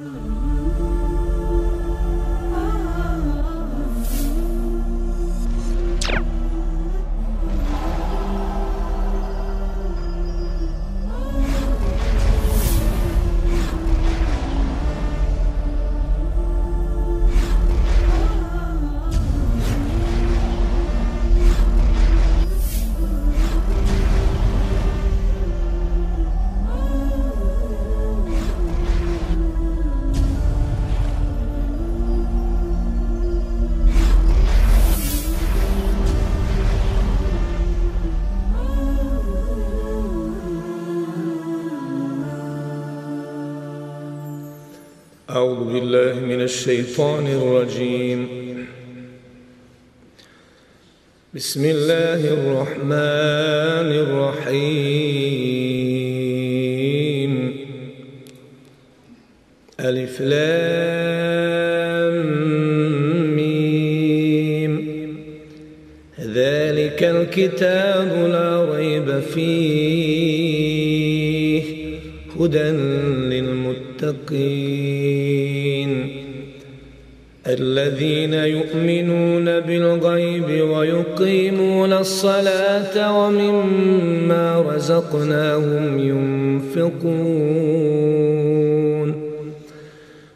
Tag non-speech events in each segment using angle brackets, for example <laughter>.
Mm-hmm. الشيطان الرجيم. بسم الله الرحمن الرحيم. ألف لام ميم. ذلك الكتاب لا ريب فيه. هدى ويقيمون الصلاة ومما رزقناهم ينفقون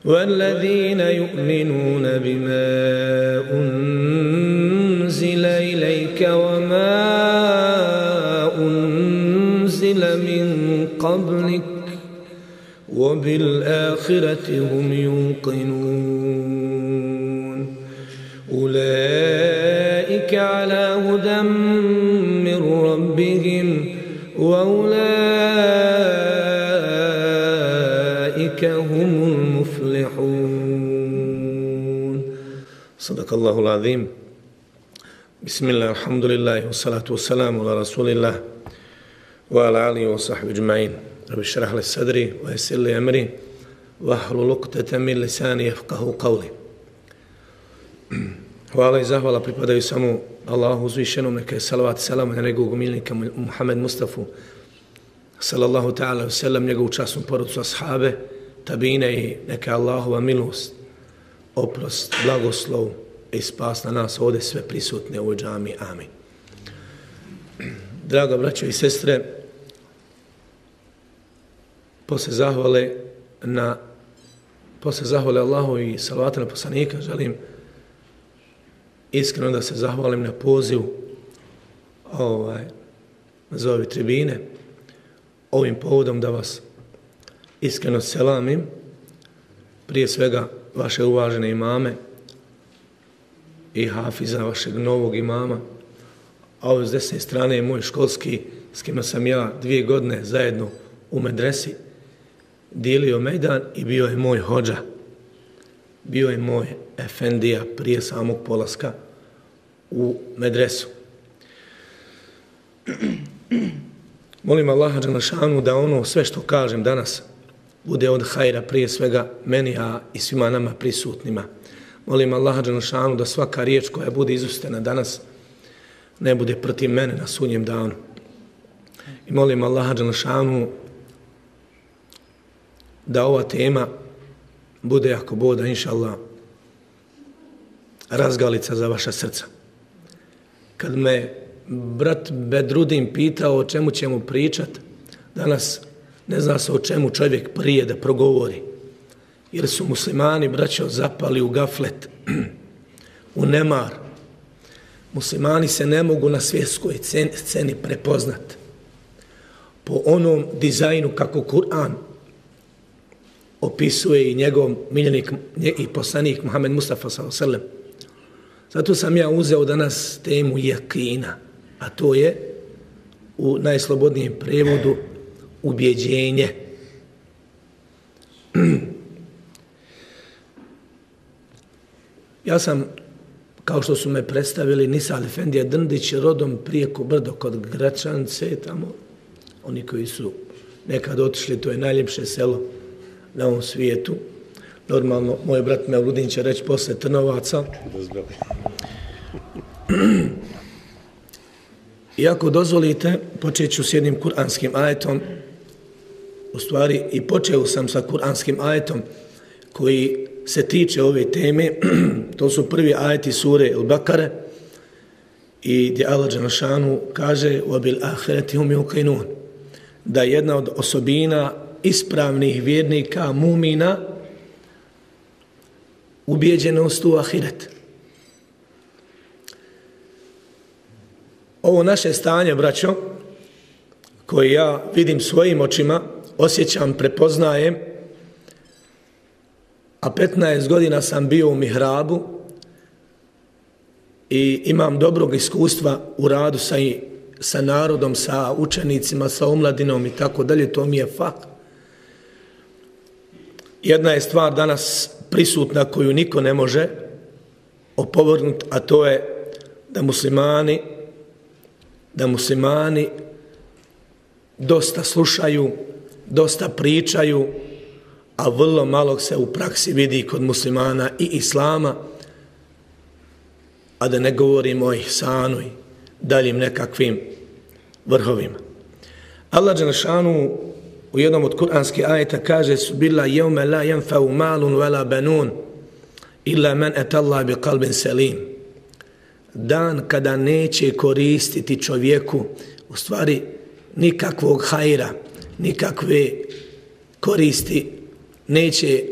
والذين يؤمنون بما أنزل إليك وما أنزل من قبلك وبالآخرة هم صدق الله العظيم بسم الله الحمد لله والصلاة والسلام على رسول الله وعلى آله وصحبه أجمعين رب اشرح لي صدري ويسر لي أمري واحلل عقدة من لساني يفقه قولي Hvala i zahvala pripadaju samo Allahu uzvišenom, neka je salavat i salam na njegovog milnika Muhammed Mustafa, sallallahu ta'ala sallam, njegovu časnu porodcu ashabe, tabine i neka Allahova milost, oprost, blagoslov i spas na nas ovde sve prisutne u džami. Amin. Draga braćo i sestre, posle zahvale na posle zahvale Allahu i salavata na poslanika, želim iskreno da se zahvalim na pozivu ovaj, za ove tribine, ovim povodom da vas iskreno selamim, prije svega vaše uvažene imame i hafiza vašeg novog imama, a ovo s desne strane je moj školski, s kima sam ja dvije godine zajedno u medresi, dijelio Mejdan i bio je moj hođa. Bio je moj efendija prije samog polaska u medresu. <clears throat> Molim Allaha Đanašanu da ono sve što kažem danas bude od hajra prije svega meni, a i svima nama prisutnima. Molim Allaha Đanšanu da svaka riječ koja bude izustena danas ne bude protiv mene na sunjem danu. I molim Allaha Đanšanu da ova tema bude, ako boda, inša Allah, razgalica za vaša srca. Kad me brat Bedrudin pitao o čemu ćemo pričat, danas ne zna se o čemu čovjek prije da progovori. Jer su muslimani, braćo, zapali u gaflet, <clears throat> u nemar. Muslimani se ne mogu na svjetskoj sceni prepoznat. Po onom dizajnu kako Kur'an opisuje i njegov miljenik i poslanik Muhammed Mustafa s.a.v. Zato sam ja uzeo danas temu jakina, a to je u najslobodnijem prevodu ubjeđenje. Ja sam, kao što su me predstavili, Nisa Efendija Drndić, rodom prijeko brdo kod Gračance, tamo, oni koji su nekad otišli, to je najljepše selo na ovom svijetu. Normalno, moj brat Mevludin će reći posle Trnovaca. I ako dozvolite, počet ću s jednim kuranskim ajetom U stvari, i počeo sam sa kuranskim ajetom koji se tiče ove teme, <clears throat> to su prvi ajeti sure El Bakare i gdje Allah Đanašanu kaže وَبِلْ أَخِرَتِ هُمْ يُقِنُونَ da jedna od osobina ispravnih vjernika, mumina, ubijeđenost u ahiret. Ovo naše stanje, braćo, koje ja vidim svojim očima, osjećam, prepoznajem, a 15 godina sam bio u mihrabu i imam dobrog iskustva u radu sa, sa narodom, sa učenicima, sa omladinom i tako dalje, to mi je fakt. Jedna je stvar danas prisutna koju niko ne može opovrnuti, a to je da muslimani da muslimani dosta slušaju, dosta pričaju, a vrlo malo se u praksi vidi kod muslimana i islama, a da ne govorimo o ihsanu i daljim nekakvim vrhovima. Allah Đanašanu u jednom od kuranskih ajeta kaže su bila jevme la jenfau malun vela benun illa men et Allah bi kalbin selim. Dan kada neće koristiti čovjeku u stvari nikakvog hajra, nikakve koristi neće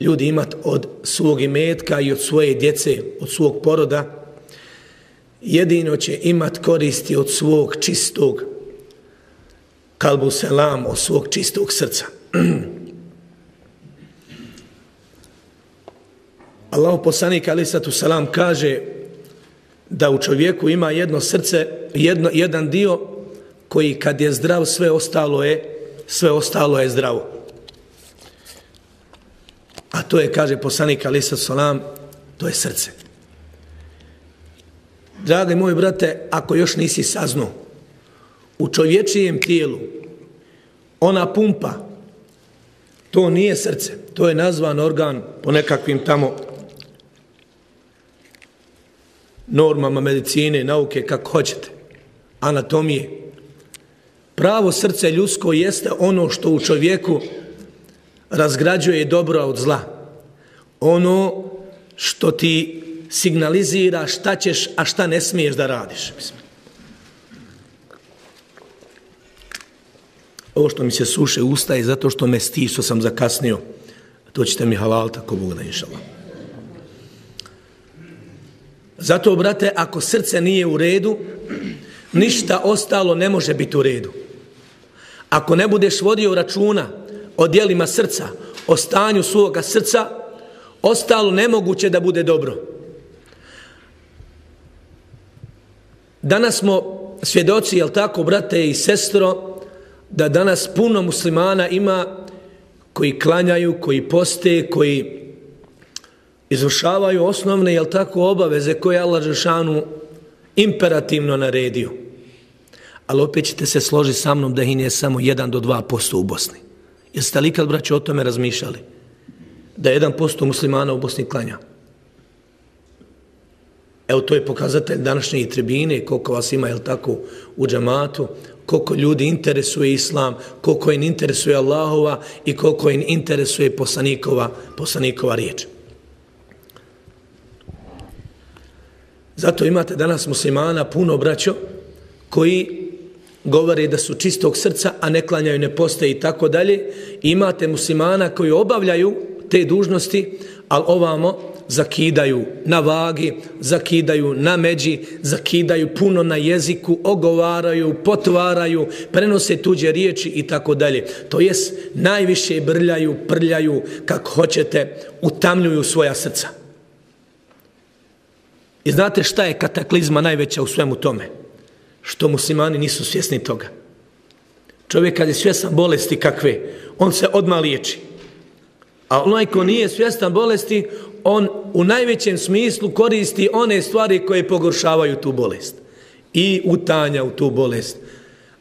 ljudi imati od svog imetka i od svoje djece, od svog poroda, jedino će imat koristi od svog čistog kalbu selam, od svog čistog srca. <clears throat> Allah poslanik ali satu selam kaže da u čovjeku ima jedno srce, jedno, jedan dio koji kad je zdrav sve ostalo je sve ostalo je zdravo. A to je, kaže poslanik Ali Salam, to je srce. Dragi moji brate, ako još nisi saznao, u čovječijem tijelu, ona pumpa, to nije srce, to je nazvan organ po nekakvim tamo normama medicine, nauke, kako hoćete, anatomije. Pravo srce ljudsko jeste ono što u čovjeku razgrađuje dobro od zla. Ono što ti signalizira šta ćeš, a šta ne smiješ da radiš. Ovo što mi se suše usta je zato što me sti, što sam zakasnio. To ćete mi halal tako Bog da inšala. Zato, brate, ako srce nije u redu, ništa ostalo ne može biti u redu. Ako ne budeš vodio računa o dijelima srca, o stanju svoga srca, ostalo nemoguće da bude dobro. Danas smo svjedoci, jel tako, brate i sestro, da danas puno muslimana ima koji klanjaju, koji poste, koji izvršavaju osnovne, jel tako, obaveze koje Allah Žešanu imperativno naredio. Ali opet ćete se složiti sa mnom da ih nije samo 1 do 2% u Bosni. Jeste li kad, braće, o tome razmišljali? Da je 1% muslimana u Bosni klanja. Evo, to je pokazatelj današnje tribine, koliko vas ima, jel tako, u džamatu, koliko ljudi interesuje islam, koliko im interesuje Allahova i koliko im interesuje poslanikova, poslanikova riječ. Zato imate danas muslimana puno braćo koji govore da su čistog srca, a ne klanjaju, ne postoje i tako dalje. Imate muslimana koji obavljaju te dužnosti, ali ovamo zakidaju na vagi, zakidaju na međi, zakidaju puno na jeziku, ogovaraju, potvaraju, prenose tuđe riječi i tako dalje. To jest, najviše brljaju, prljaju, kako hoćete, utamljuju svoja srca. I znate šta je kataklizma najveća u svemu tome? Što muslimani nisu svjesni toga. Čovjek kad je svjestan bolesti kakve, on se odmah liječi. A onaj ko nije svjestan bolesti, on u najvećem smislu koristi one stvari koje pogoršavaju tu bolest. I utanja u tu bolest.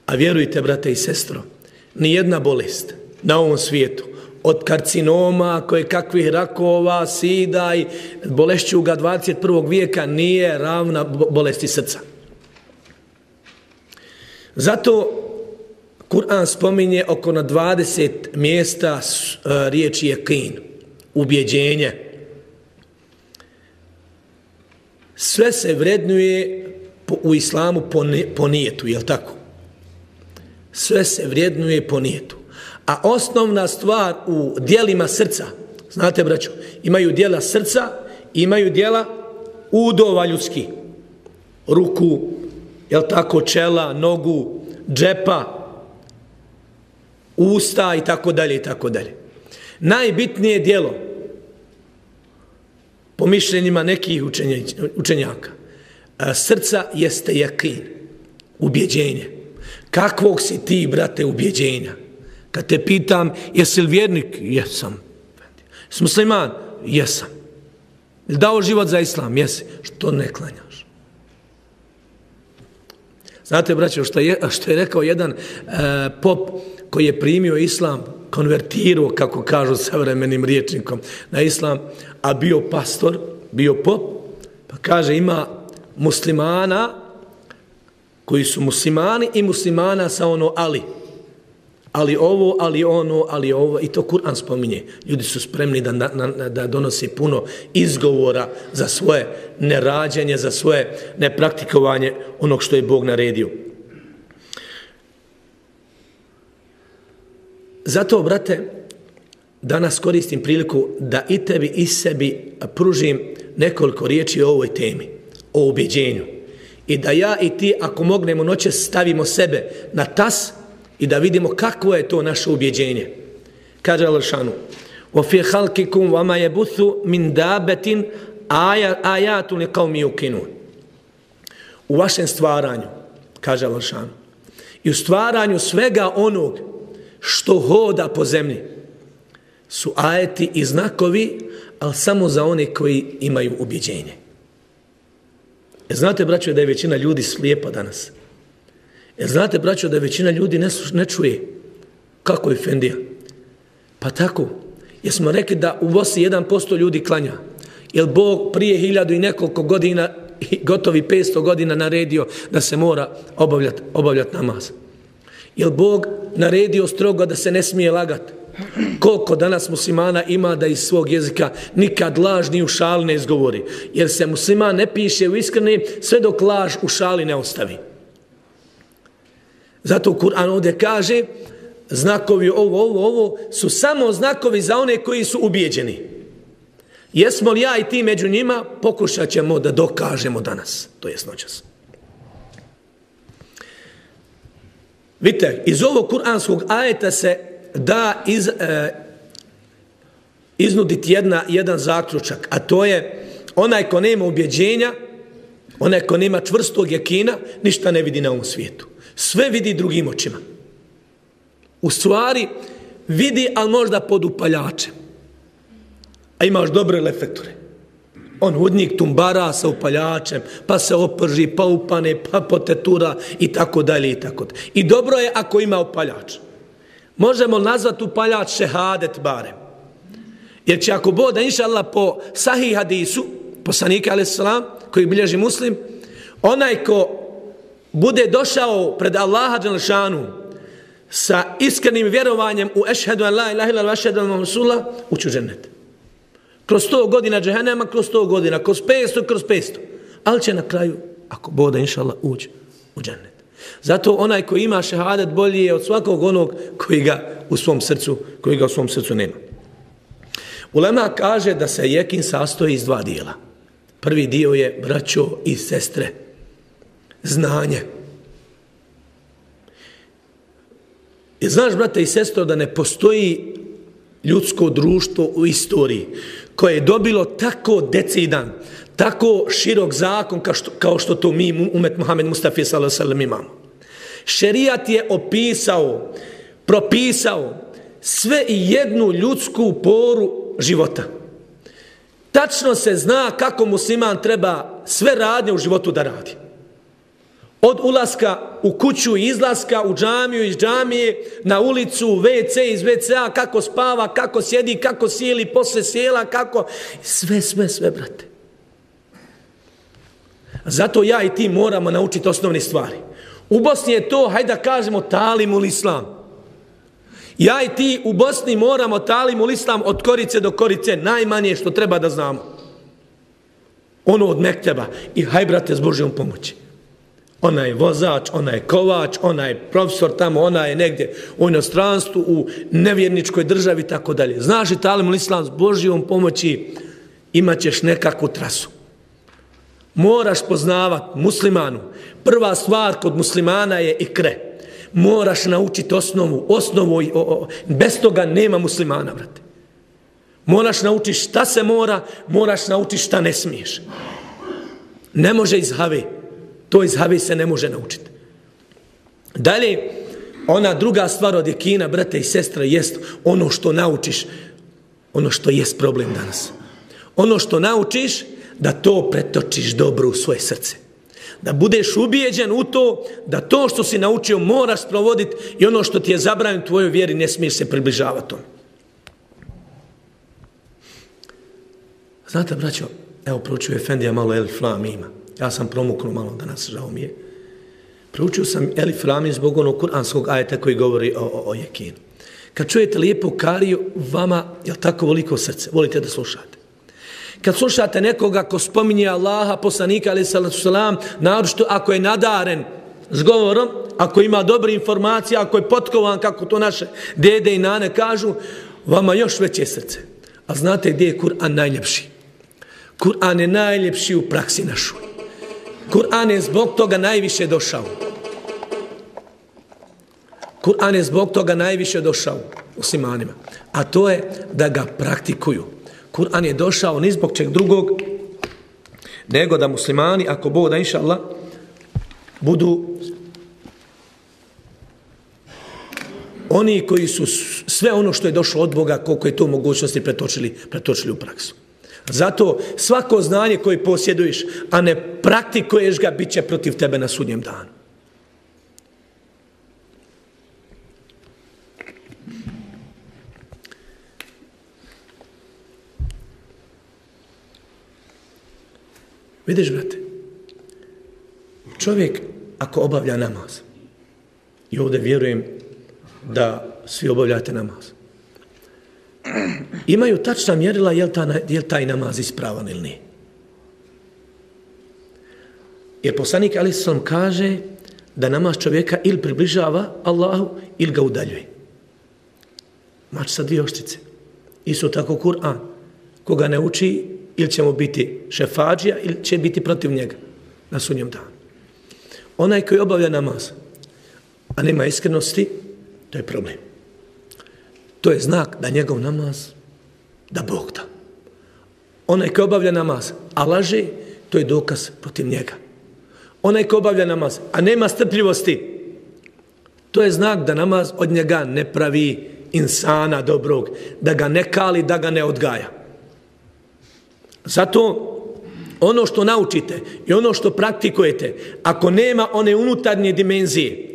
A vjerujte, brate i sestro, ni jedna bolest na ovom svijetu, od karcinoma, koje kakvih rakova, sida i bolešćuga 21. vijeka, nije ravna bolesti srca. Zato Kur'an spominje oko na 20 mjesta e, riječi je kin. ubjeđenje. Sve se vrednuje u islamu po, po nijetu, je tako? Sve se vrednuje po nijetu. A osnovna stvar u dijelima srca, znate braćo, imaju dijela srca, imaju dijela udova ljudski. Ruku, jel tako, čela, nogu, džepa, usta i tako dalje i tako dalje. Najbitnije dijelo po mišljenjima nekih učenjaka e, srca jeste jakin, ubjeđenje. Kakvog si ti, brate, ubjeđenja? Kad te pitam, jesi li vjernik? Jesam. Jesi musliman? Jesam. Dao život za islam? Jesi. Što ne klanjaš? Znate, braćo, što je, što je rekao jedan e, pop koji je primio islam, konvertirao, kako kažu savremenim riječnikom, na islam, a bio pastor, bio pop, pa kaže, ima muslimana koji su muslimani i muslimana sa ono ali. Ali ovo, ali ono, ali ovo. I to Kur'an spominje. Ljudi su spremni da, da, da donosi puno izgovora za svoje nerađanje, za svoje nepraktikovanje onog što je Bog naredio. Zato, brate, danas koristim priliku da i tebi i sebi pružim nekoliko riječi o ovoj temi, o ubjeđenju. I da ja i ti, ako mognemo noće, stavimo sebe na tas i da vidimo kakvo je to naše ubjeđenje. Kaže Alšanu, وَفِي خَلْكِكُمْ وَمَا يَبُثُ مِنْ دَابَتٍ آيَاتُ لِقَوْمِ يُكِنُونَ U vašem stvaranju, kaže Alšanu, i u stvaranju svega onog što hoda po zemlji su ajeti i znakovi, ali samo za one koji imaju ubjeđenje. E znate, braćo, da je većina ljudi slijepa danas? E znate, braćo, da većina ljudi ne, ne čuje kako je Fendija? Pa tako, jesmo rekli da u Bosni 1% ljudi klanja. Jer Bog prije hiljadu i nekoliko godina, gotovi 500 godina naredio da se mora obavljati obavljat namaz? Jer Bog naredio strogo da se ne smije lagati? Koliko danas muslimana ima da iz svog jezika nikad laž ni u šali ne izgovori? Jer se musliman ne piše u iskreni sve dok laž u šali ne ostavi. Zato Kur'an ovdje kaže znakovi ovo, ovo, ovo su samo znakovi za one koji su ubijeđeni. Jesmo li ja i ti među njima, pokušat ćemo da dokažemo danas. To je noćas. Vidite, iz ovog kuranskog ajeta se da iz, e, iznuditi jedna, jedan zaključak, a to je onaj ko nema ubjeđenja, onaj ko nema čvrstog jakina, ništa ne vidi na ovom svijetu. Sve vidi drugim očima. U stvari, vidi, ali možda pod upaljačem. A imaš dobre reflektore. On hudnik tumbara sa upaljačem, pa se oprži, pa upane, pa potetura i tako dalje i tako dalje. I dobro je ako ima upaljač. Možemo nazvati upaljač šehadet barem. Jer će ako boda, inša Allah, po sahih hadisu, poslanika, ali salam, koji bilježi muslim, onaj ko bude došao pred Allaha Đelšanu sa iskrenim vjerovanjem u ešhedu an la ilaha ila vašhedu an rasula, uću ženet. Kroz 100 godina džehennema, kroz 100 godina, kroz 500, kroz 500. Ali će na kraju, ako boda, inša Allah, ući u džennet. Zato onaj koji ima šehadet bolji je od svakog onog koji ga u svom srcu, koji ga u svom srcu nema. Ulema kaže da se jekin sastoji iz dva dijela. Prvi dio je braćo i sestre. Znanje. I znaš, brate i sestro, da ne postoji ljudsko društvo u istoriji koje je dobilo tako decidan, tako širok zakon kao što, kao što to mi umet Muhammed Mustafa s.a.v. imamo. Šerijat je opisao, propisao sve i jednu ljudsku poru života. Tačno se zna kako musliman treba sve radnje u životu da radi. Od ulaska u kuću i izlaska u džamiju iz džamije, na ulicu, WC iz WC-a, kako spava, kako sjedi, kako sjeli, posle sjela, kako... Sve, sve, sve, brate. Zato ja i ti moramo naučiti osnovne stvari. U Bosni je to, hajde da kažemo, talim ul islam. Ja i ti u Bosni moramo talim u islam od korice do korice, najmanje što treba da znamo. Ono od mekteba. I haj, brate, s Božijom pomoći. Ona je vozač, ona je kovač, ona je profesor tamo, ona je negdje u inostranstvu, u nevjerničkoj državi, i tako dalje. Znaš li talim islam s Božijom pomoći imat ćeš nekakvu trasu. Moraš poznavat muslimanu. Prva stvar kod muslimana je ikre. Moraš naučiti osnovu. Osnovu, o, o, bez toga nema muslimana, brate. Moraš naučiti šta se mora, moraš naučiti šta ne smiješ. Ne može iz have. To iz have se ne može naučiti. Dalje, ona druga stvar od jekina, brate i sestra, jest ono što naučiš, ono što jest problem danas. Ono što naučiš, da to pretočiš dobro u svoje srce. Da budeš ubijeđen u to, da to što si naučio moraš provoditi i ono što ti je zabranjeno tvojoj vjeri ne smiješ se približavati tome. Znate, braćo, evo proučio Efendija malo El Flam ima. Ja sam promuknuo malo danas, žao mi je. Proučio sam Elif Rami zbog onog kuranskog ajeta koji govori o, o, o jekinu. Kad čujete lijepu kariju, vama je tako veliko srce? Volite da slušate? Kad slušate nekoga ko spominje Allaha, poslanika, ali salatu salam, naročito ako je nadaren s govorom, ako ima dobre informacije, ako je potkovan, kako to naše dede i nane kažu, vama još veće srce. A znate gdje je Kur'an najljepši? Kur'an je najljepši u praksi našu. Kur'an je zbog toga najviše došao. Kur'an je zbog toga najviše došao muslimanima. A to je da ga praktikuju. Kur'an je došao ni zbog čeg drugog, nego da muslimani, ako Bog da inša Allah, budu oni koji su sve ono što je došlo od Boga, koliko je to mogućnosti pretočili, pretočili u praksu. Zato svako znanje koje posjeduješ, a ne praktikuješ ga, bit će protiv tebe na sudnjem danu. Vidiš, brate, čovjek ako obavlja namaz, i ovdje vjerujem da svi obavljate namaz, <clears throat> imaju tačna mjerila je li, ta, je li taj namaz ispravan ili nije. Jer poslanik Ali kaže da namaz čovjeka ili približava Allahu ili ga udaljuje. Mač sa dvije oštice. Isto tako Kur'an. Koga ne uči, ili će mu biti šefađija ili će biti protiv njega na sunnjem danu. Onaj koji obavlja namaz, a nema iskrenosti, to je problem. To je znak da njegov namaz, da Bog da. Onaj ko obavlja namaz, a laže, to je dokaz protiv njega. Onaj ko obavlja namaz, a nema strpljivosti, to je znak da namaz od njega ne pravi insana dobrog, da ga ne kali, da ga ne odgaja. Zato ono što naučite i ono što praktikujete, ako nema one unutarnje dimenzije,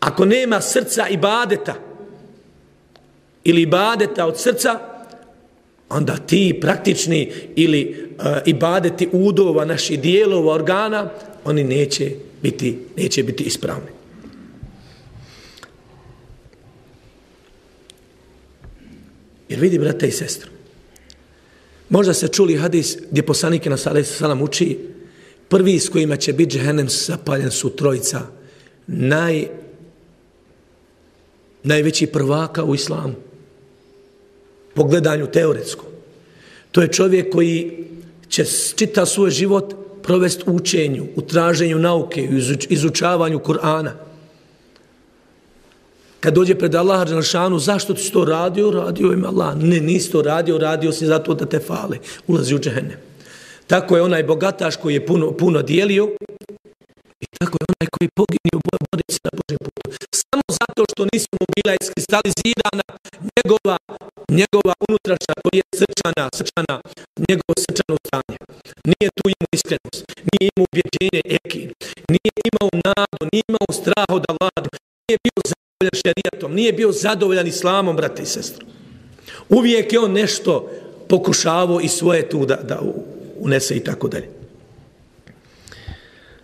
ako nema srca i badeta, ili ibadeta od srca, onda ti praktični ili e, ibadeti udova naših dijelova organa, oni neće biti, neće biti ispravni. Jer vidi, brate i sestru, Možda se čuli hadis gdje poslanike na sada salam uči prvi s kojima će biti džehennem zapaljen su trojica naj, najveći prvaka u islamu po gledanju teoretskom. To je čovjek koji će čita svoj život provest u učenju, u traženju nauke, u izučavanju Kur'ana. Kad dođe pred Allaha Đelšanu, zašto ti to radio? Radio im Allah. Ne, nisi to radio, radio si zato da te fale. Ulazi u džehennem. Tako je onaj bogataš koji je puno, puno dijelio i tako je onaj koji poginio bodeći na Božem putu. Samo zato što nisu mu bila iskristalizirana njegova, njegova unutrašnja koji je srčana, srčana, njegovo srčano stanje. Nije tu imao iskrenost, nije imao ubjeđenje ekin, nije imao nadu, nije imao strah od Allaha, nije bio zadovoljan šerijatom, nije bio zadovoljan islamom, brate i sestro. Uvijek je on nešto pokušavao i svoje tu da, da unese i tako dalje.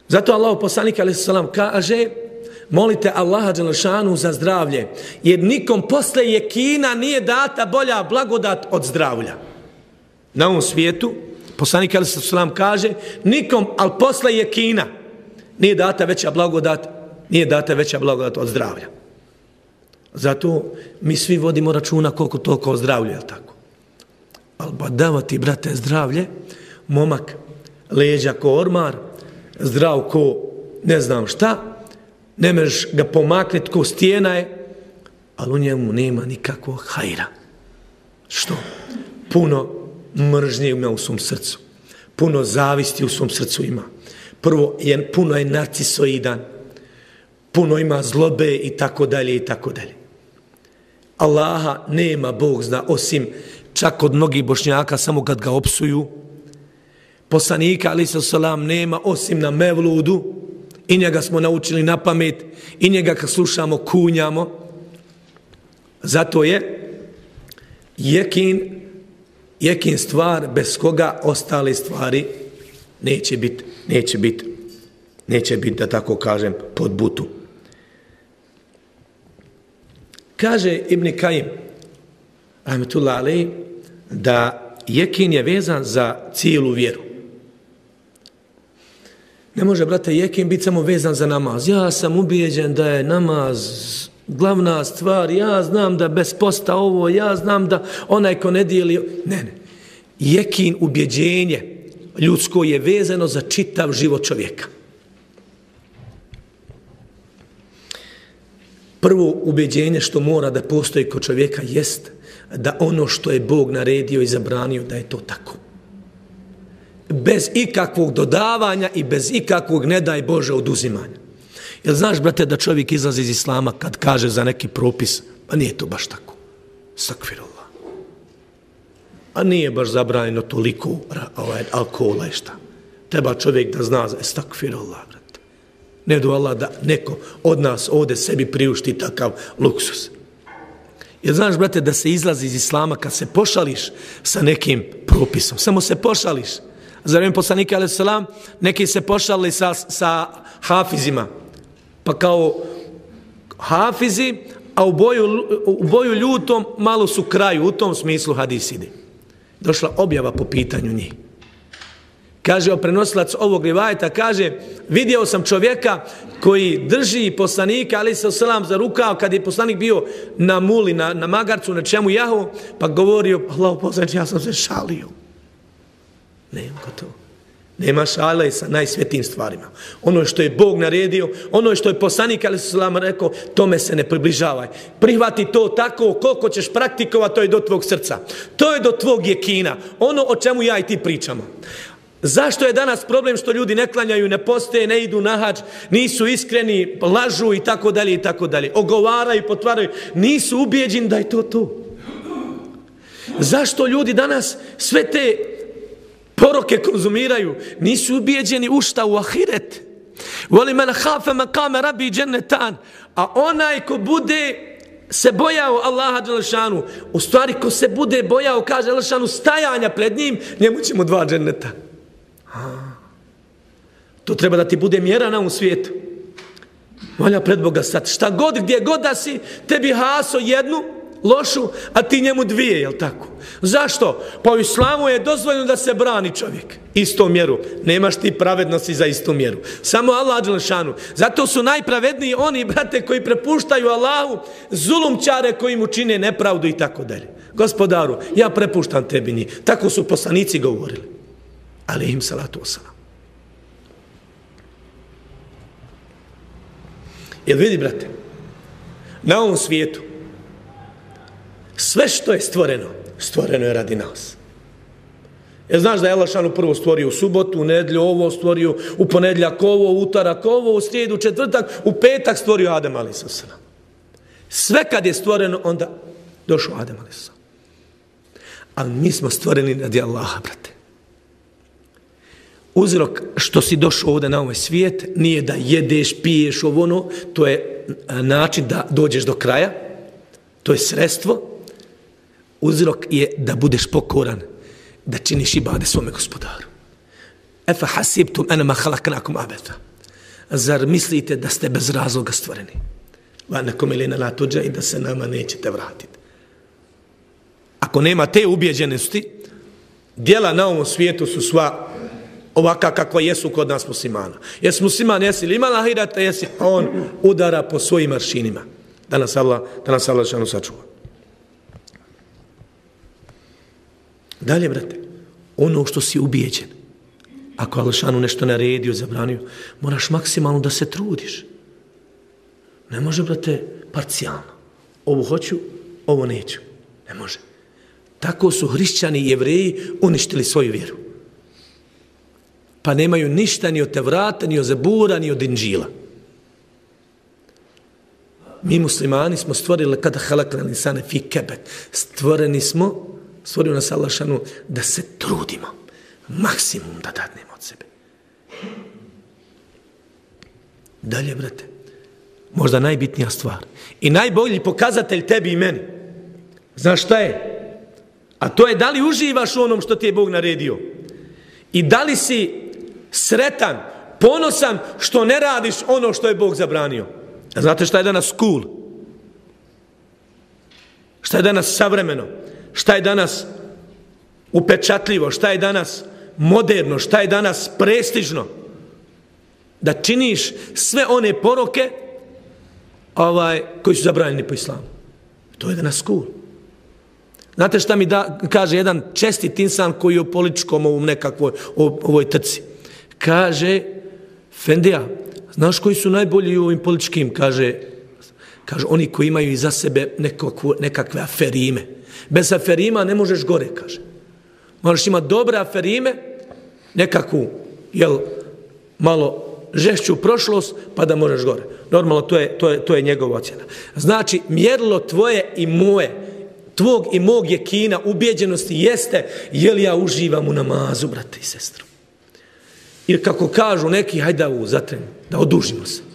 Zato Allah poslanik a.s. kaže Molite Allaha Đelešanu za zdravlje. Jer nikom posle jekina nije data bolja blagodat od zdravlja. Na ovom svijetu, poslanik Ali Salam kaže, nikom, ali posle jekina, nije data veća blagodat, nije data veća blagodat od zdravlja. Zato mi svi vodimo računa koliko toliko o zdravlju, je tako? Ali badavati, brate, zdravlje, momak, leđa ko ormar, zdrav ko ne znam šta, ne možeš ga pomakniti ko stijena je, ali u njemu nema nikakvog hajra. Što? Puno mržnje ima u svom srcu. Puno zavisti u svom srcu ima. Prvo, je, puno je narcisoidan, puno ima zlobe i tako dalje i tako dalje. Allaha nema Bog zna, osim čak od mnogih bošnjaka, samo kad ga opsuju. Poslanika, ali se salam, nema osim na mevludu, i njega smo naučili na pamet, i njega kad slušamo, kunjamo. Zato je jekin, jekin stvar bez koga ostale stvari neće biti, neće biti, neće biti, da tako kažem, pod butu. Kaže Ibn Kajim, rahmetullah alaih, da jekin je vezan za cijelu vjeru. Ne može, brate, jekin biti samo vezan za namaz. Ja sam ubijeđen da je namaz glavna stvar. Ja znam da bez posta ovo, ja znam da onaj ko ne dijeli... Ne, ne. Jekin, ubjeđenje ljudsko je vezano za čitav život čovjeka. Prvo ubeđenje što mora da postoji kod čovjeka jest da ono što je Bog naredio i zabranio da je to tako. Bez ikakvog dodavanja i bez ikakvog ne daj Bože oduzimanja. Jel znaš, brate, da čovjek izlazi iz Islama kad kaže za neki propis, pa nije to baš tako. Stakfirullah. A nije baš zabranjeno toliko ovaj, alkohola i šta. Treba čovjek da zna, stakfirullah, brate ne do Allah da neko od nas ovde sebi priušti takav luksus. Jer znaš, brate, da se izlazi iz islama kad se pošališ sa nekim propisom. Samo se pošališ. Za vrijeme poslanika, ali salam, neki se pošali sa, sa hafizima. Pa kao hafizi, a u boju, u boju ljutom malo su kraju. U tom smislu hadisidi. Došla objava po pitanju njih kaže prenosilac ovog rivajeta, kaže, vidio sam čovjeka koji drži poslanika, ali se selam za rukav, kad je poslanik bio na muli, na, na magarcu, na čemu jahu, pa govorio, Allah poslanič, ja sam se šalio. Nema to. Nema šale sa najsvjetijim stvarima. Ono što je Bog naredio, ono što je poslanik, ali selam rekao, tome se ne približavaj. Prihvati to tako, koliko ćeš praktikovati, to je do tvog srca. To je do tvog jekina. Ono o čemu ja i ti pričamo. Zašto je danas problem što ljudi ne klanjaju, ne postoje, ne idu na hađ, nisu iskreni, lažu i tako dalje i tako dalje, ogovaraju, potvaraju, nisu ubijeđeni da je to to. Zašto ljudi danas sve te poroke konzumiraju, nisu ubijeđeni u šta u ahiret? Voli mena hafe makame rabi džennetan, a onaj ko bude se bojao Allaha Đelešanu, u stvari ko se bude bojao, kaže Đelešanu, stajanja pred njim, njemu ćemo dva dženneta. To treba da ti bude mjera na ovom svijetu. Valja pred Boga sad. Šta god, gdje god da si, tebi haso jednu lošu, a ti njemu dvije, jel tako? Zašto? Pa u islamu je dozvoljeno da se brani čovjek. Isto mjeru. Nemaš ti pravednosti za istu mjeru. Samo Allah Đelešanu. Zato su najpravedniji oni, brate, koji prepuštaju Allahu zulumčare koji mu čine nepravdu i tako dalje. Gospodaru, ja prepuštam tebi njih. Tako su poslanici govorili alaihim salatu osalam. Jel vidi, brate, na ovom svijetu, sve što je stvoreno, stvoreno je radi nas. Jer znaš da je Elašanu prvo stvorio u subotu, u nedlju ovo stvorio, u ponedljak ovo, u utarak ovo, u srijedu, u četvrtak, u petak stvorio Adem Ali Sve kad je stvoreno, onda došao Adem Alisa. Ali mi smo stvoreni radi Allaha, brate uzrok što si došao ovdje na ovaj svijet nije da jedeš, piješ ovo ono, to je način da dođeš do kraja, to je sredstvo. Uzrok je da budeš pokoran, da činiš ibade svome gospodaru. Efa hasibtum enama halaknakum abeta. zar mislite da ste bez razloga stvoreni? Va nekom ili na tuđa i da se nama nećete vratiti. Ako nema te ubjeđenosti, dijela na ovom svijetu su sva ovaka kakva jesu kod nas muslimana. Jes musliman, jesi li imala hirata, jesi, on udara po svojim maršinima. Da nas Allah, da nas Allah šanu sačuva. Dalje, brate, ono što si ubijeđen, ako Alšanu nešto naredio, zabranio, moraš maksimalno da se trudiš. Ne može, brate, parcijalno. Ovo hoću, ovo neću. Ne može. Tako su hrišćani i jevreji uništili svoju vjeru. Pa nemaju ništa ni od Tevrata, ni od Zebura, ni od Inđila. Mi muslimani smo stvorili kada halakna insane fi kebet. Stvoreni smo, stvorio nas Allahšanu, da se trudimo. Maksimum da dadnemo od sebe. Dalje, brate, možda najbitnija stvar. I najbolji pokazatelj tebi i meni. Znaš šta je? A to je da li uživaš u onom što ti je Bog naredio. I da li si sretan, ponosan što ne radiš ono što je Bog zabranio. A znate šta je danas cool? Šta je danas savremeno? Šta je danas upečatljivo? Šta je danas moderno? Šta je danas prestižno? Da činiš sve one poroke ovaj, koji su zabranjeni po islamu. To je danas cool. Znate šta mi da, kaže jedan čestit insan koji je u političkom ovom nekakvoj ovoj trci? Kaže, Fendija, znaš koji su najbolji u ovim političkim? Kaže, kaže oni koji imaju iza sebe nekakve, nekakve aferime. Bez aferima ne možeš gore, kaže. Moraš imati dobre aferime, nekakvu, jel, malo žešću prošlost, pa da možeš gore. Normalno, to je, to je, to je njegova ocjena. Znači, mjerilo tvoje i moje, tvog i mog je kina ubjeđenosti jeste jel ja uživam u namazu, brate i sestru. Ili kako kažu neki, hajde da u zatrenu, da odužimo se.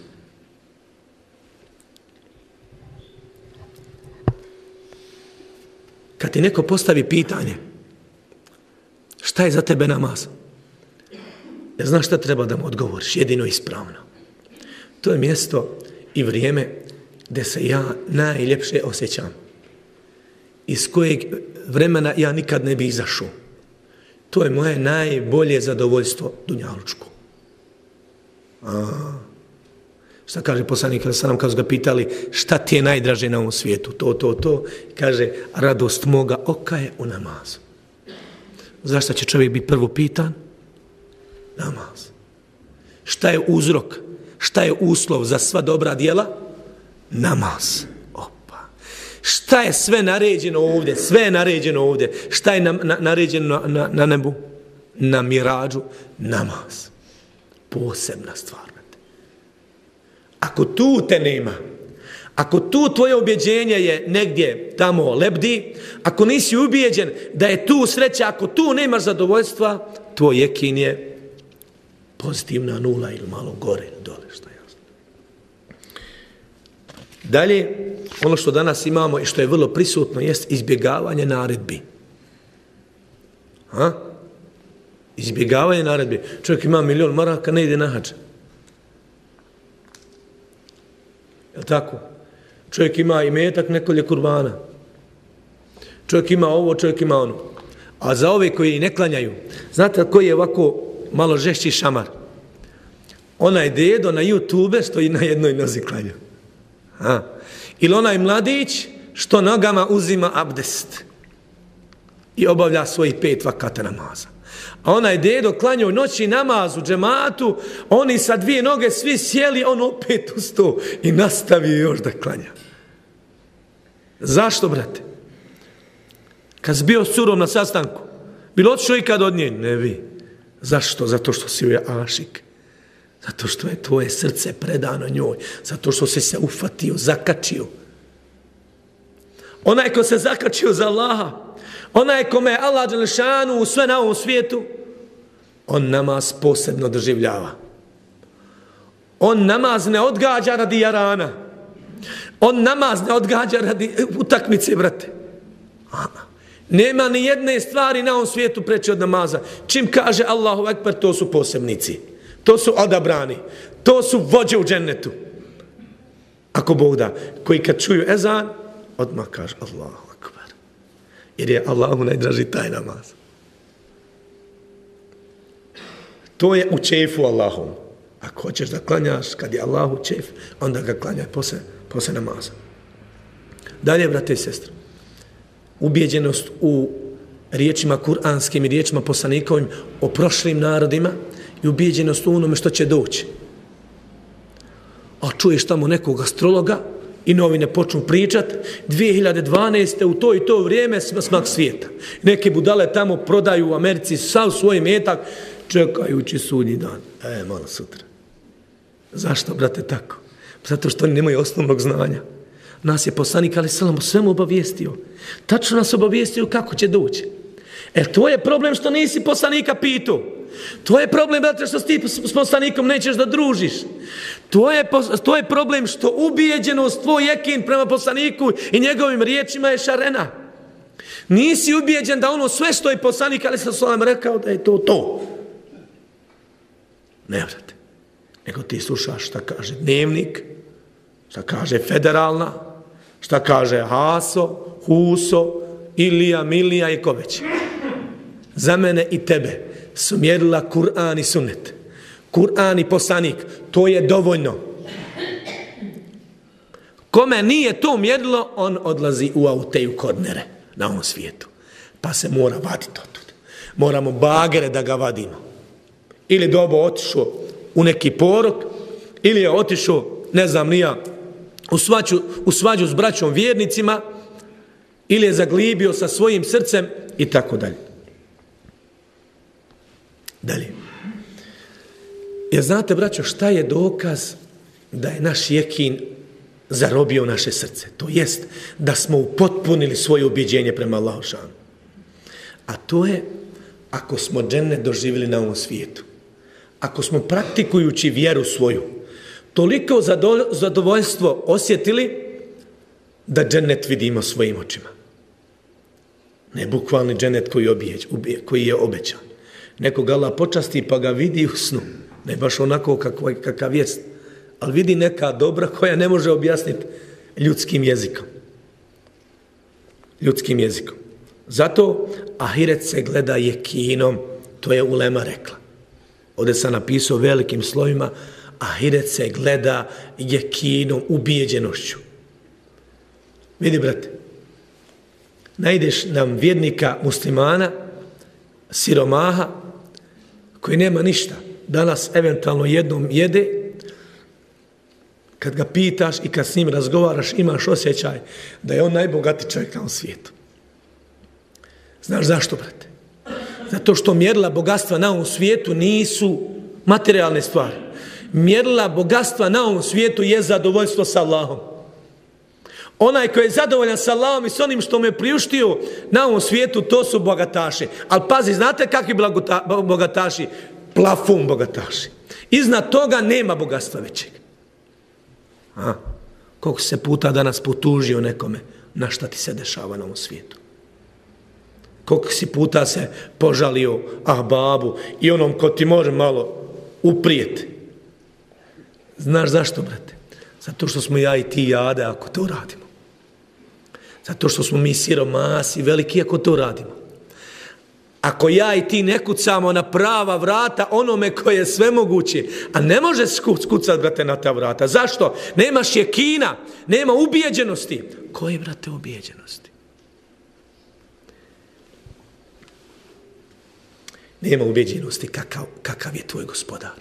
Kad ti neko postavi pitanje, šta je za tebe namaz? Ne znaš šta treba da mu odgovoriš, jedino ispravno. To je mjesto i vrijeme gdje se ja najljepše osjećam iz kojeg vremena ja nikad ne bi izašao. To je moje najbolje zadovoljstvo Dunjalučku. A, šta kaže poslanik kada sam kad su ga pitali šta ti je najdraže na ovom svijetu? To, to, to. Kaže, radost moga oka je u namazu. Zašto će čovjek biti prvo pitan? Namaz. Šta je uzrok? Šta je uslov za sva dobra dijela? Namaz. Opa. Šta je sve naređeno ovdje? Sve je naređeno ovdje. Šta je na, na, naređeno na, na, na nebu? Na mirađu? Namaz. Posebna stvar. Ako tu te nema, ako tu tvoje objeđenje je negdje tamo lebdi, ako nisi ubijeđen da je tu sreća, ako tu nemaš zadovoljstva, tvoj jekin je pozitivna nula ili malo gore ili dole. Što je jasno. Dalje, ono što danas imamo i što je vrlo prisutno jest izbjegavanje naredbi. Ha? Izbjegavanje naredbi. Čovjek ima milion maraka, ne ide na hađa. Je tako? Čovjek ima i metak, nekolje kurbana. Čovjek ima ovo, čovjek ima ono. A za ove koji ne klanjaju, znate koji je ovako malo žešći šamar? Onaj dedo na YouTube što i na jednoj nozi klanja. Ha? Ili onaj mladić što nogama uzima abdest i obavlja svojih pet vakata namaza. A onaj dedo klanjao noći namaz u džematu, oni sa dvije noge svi sjeli, on opet ustao i nastavio još da klanja. Zašto, brate? Kad si bio s curom na sastanku, bilo otišao ikad od nje? Ne vi. Zašto? Zato što si joj ašik. Zato što je tvoje srce predano njoj. Zato što si se ufatio, zakačio. Onaj ko se zakačio za Allaha, onaj kome je Allah Đelešanu u sve na ovom svijetu, on namaz posebno doživljava. On namaz ne odgađa radi jarana. On namaz ne odgađa radi utakmice, brate. Nema ni jedne stvari na ovom svijetu preći od namaza. Čim kaže Allahu Ekber, to su posebnici To su odabrani. To su vođe u džennetu. Ako Bog da. Koji kad čuju ezan, odmah kaže Allahu. Jer je Allahu najdraži taj namaz. To je u čefu Allahom. Ako hoćeš da klanjaš kad je Allahu čef, onda ga klanjaj posle, posle namaza. Dalje, brate i sestre, ubjeđenost u riječima kuranskim i riječima poslanikovim o prošlim narodima i ubjeđenost u onome što će doći. A čuješ tamo nekog astrologa i novine počnu pričat 2012. u to i to vrijeme smak svijeta. Neke budale tamo prodaju u Americi sav svoj metak čekajući sudnji dan. E, malo sutra. Zašto, brate, tako? Zato što oni nemaju osnovnog znanja. Nas je poslanik, ali salam, svemu obavijestio. Tačno nas obavijestio kako će doći. E, to je problem što nisi poslanika pitu. To je problem, brate, što ti s poslanikom nećeš da družiš. To je, to je problem što ubijeđenost tvoj ekin prema poslaniku i njegovim riječima je šarena. Nisi ubijeđen da ono sve što je poslanik, ali sam rekao da je to to. Ne, vrate. Nego ti slušaš šta kaže dnevnik, šta kaže federalna, šta kaže Haso, Huso, Ilija, Milija i ko već. Za mene i tebe su mjerila Kur'an i Sunnet. Kur'an i poslanik, to je dovoljno. Kome nije to mjerilo, on odlazi u aute i u kornere na ovom svijetu. Pa se mora vaditi od Moramo bagere da ga vadimo. Ili dobo otišao u neki porok ili je otišao, ne znam nija, u svađu, u svađu s braćom vjernicima ili je zaglibio sa svojim srcem i tako dalje. Dalje. Jer znate, braćo, šta je dokaz da je naš jekin zarobio naše srce? To jest da smo upotpunili svoje objeđenje prema Allahu Allahošanu. A to je ako smo džene doživjeli na ovom svijetu ako smo praktikujući vjeru svoju, toliko zadovoljstvo osjetili da džennet vidimo svojim očima. Ne bukvalni džennet koji, obijeć, koji je obećan. Nekog Allah počasti pa ga vidi u snu. Ne baš onako kakav, kakav jest. Ali vidi neka dobra koja ne može objasniti ljudskim jezikom. Ljudskim jezikom. Zato Ahiret se gleda jekinom, to je Ulema rekla. Ovdje sam napisao velikim slovima, a se gleda jekinom, ubijeđenošću. Vidi, brate, najdeš nam vjednika muslimana, siromaha, koji nema ništa, danas eventualno jednom jede, kad ga pitaš i kad s njim razgovaraš, imaš osjećaj da je on najbogati čovjek na svijetu. Znaš zašto, brate? Zato što mjerila bogatstva na ovom svijetu nisu materijalne stvari. Mjerila bogatstva na ovom svijetu je zadovoljstvo sa Allahom. Onaj koji je zadovoljan sa Allahom i s onim što mu je priuštio na ovom svijetu, to su bogataši. Ali pazi, znate kakvi bogataši? Plafon bogataši. Iznad toga nema bogatstva većeg. A, koliko se puta danas potužio nekome, na šta ti se dešava na ovom svijetu? koliko si puta se požalio ah babu i onom ko ti može malo uprijeti. Znaš zašto, brate? Zato što smo ja i ti jade ako to radimo. Zato što smo mi siromasi veliki ako to radimo. Ako ja i ti ne kucamo na prava vrata onome koje je sve moguće, a ne može skucati, brate, na ta vrata. Zašto? Nemaš je kina, nema ubijeđenosti. Koje, brate, ubijeđenosti? nema ubeđenosti kakav, kakav je tvoj gospodar.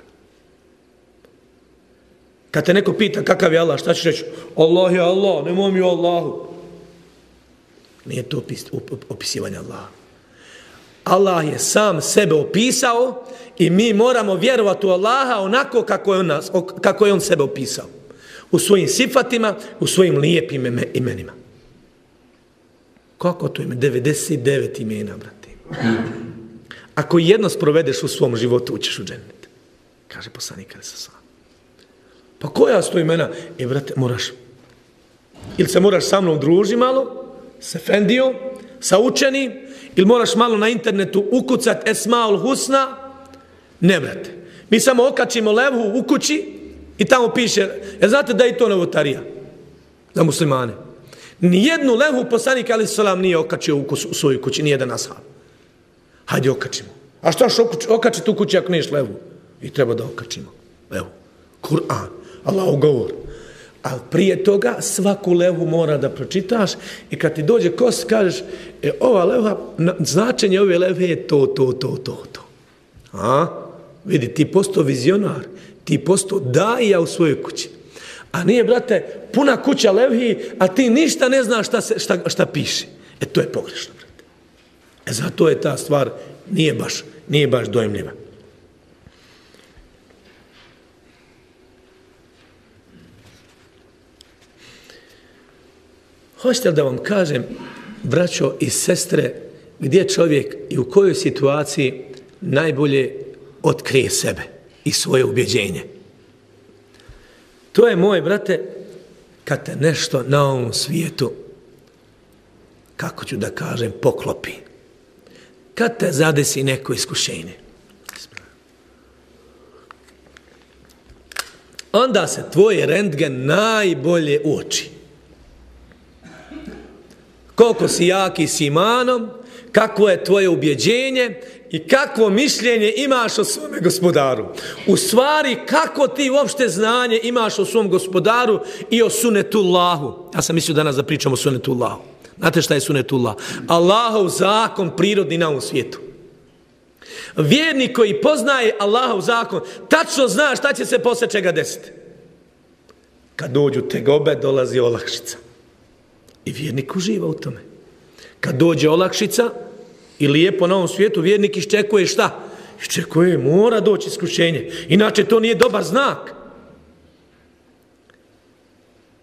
Kad te neko pita kakav je Allah, šta ćeš reći? Allah je Allah, nemoj mi Allahu. Nije to opis, opisivanje Allaha. Allah je sam sebe opisao i mi moramo vjerovati u Allaha onako kako je on, nas, kako je on sebe opisao. U svojim sifatima, u svojim lijepim imenima. Kako to ime? 99 imena, brate. Ako jedno sprovedeš u svom životu, ućeš u džennet. Kaže poslanik ali sa sam. Pa koja su to imena? E, brate, moraš. Ili se moraš sa mnom druži malo, sa Fendijom, sa učenim, ili moraš malo na internetu ukucat Esmaul Husna? Ne, brate. Mi samo okačimo levu u kući i tamo piše, jer znate da je to novotarija za muslimane. Nijednu levu poslanik ali salam nije okačio u, u svoju kući, nijedan ashab. Hajde okačimo. A što što okači tu kući ako niješ levu? I treba da okačimo. Evo, Kur'an, Allah govor. Ali prije toga svaku levu mora da pročitaš i kad ti dođe kost kažeš e, ova leva, značenje ove leve je to, to, to, to, to. A? Vidi, ti posto vizionar, ti posto daja u svojoj kući. A nije, brate, puna kuća levhi, a ti ništa ne znaš šta, se, šta, šta piše. E, to je pogrešno, brate. E, zato je ta stvar, nije baš, nije baš dojemljiva. Hoćete da vam kažem, braćo i sestre, gdje čovjek i u kojoj situaciji najbolje otkrije sebe i svoje ubjeđenje. To je moj, brate, kad te nešto na ovom svijetu, kako ću da kažem, poklopi. Kad te zadesi neko iskušenje. Onda se tvoj rentgen najbolje uoči. Koliko si jaki s imanom, kakvo je tvoje ubjeđenje i kakvo mišljenje imaš o svome gospodaru. U stvari, kako ti uopšte znanje imaš o svom gospodaru i o sunetullahu. Ja sam mislio danas da pričam o sunetullahu. Znate šta je sunetullah? Allahov zakon prirodni na ovom svijetu. Vjernik koji poznaje Allahov zakon, tačno zna šta će se posle čega desiti. Kad dođu te gobe, dolazi olakšica. I vjernik uživa u tome. Kad dođe olakšica, i lijepo na ovom svijetu, vjernik iščekuje šta? Iščekuje, mora doći iskušenje. Inače, to nije dobar znak.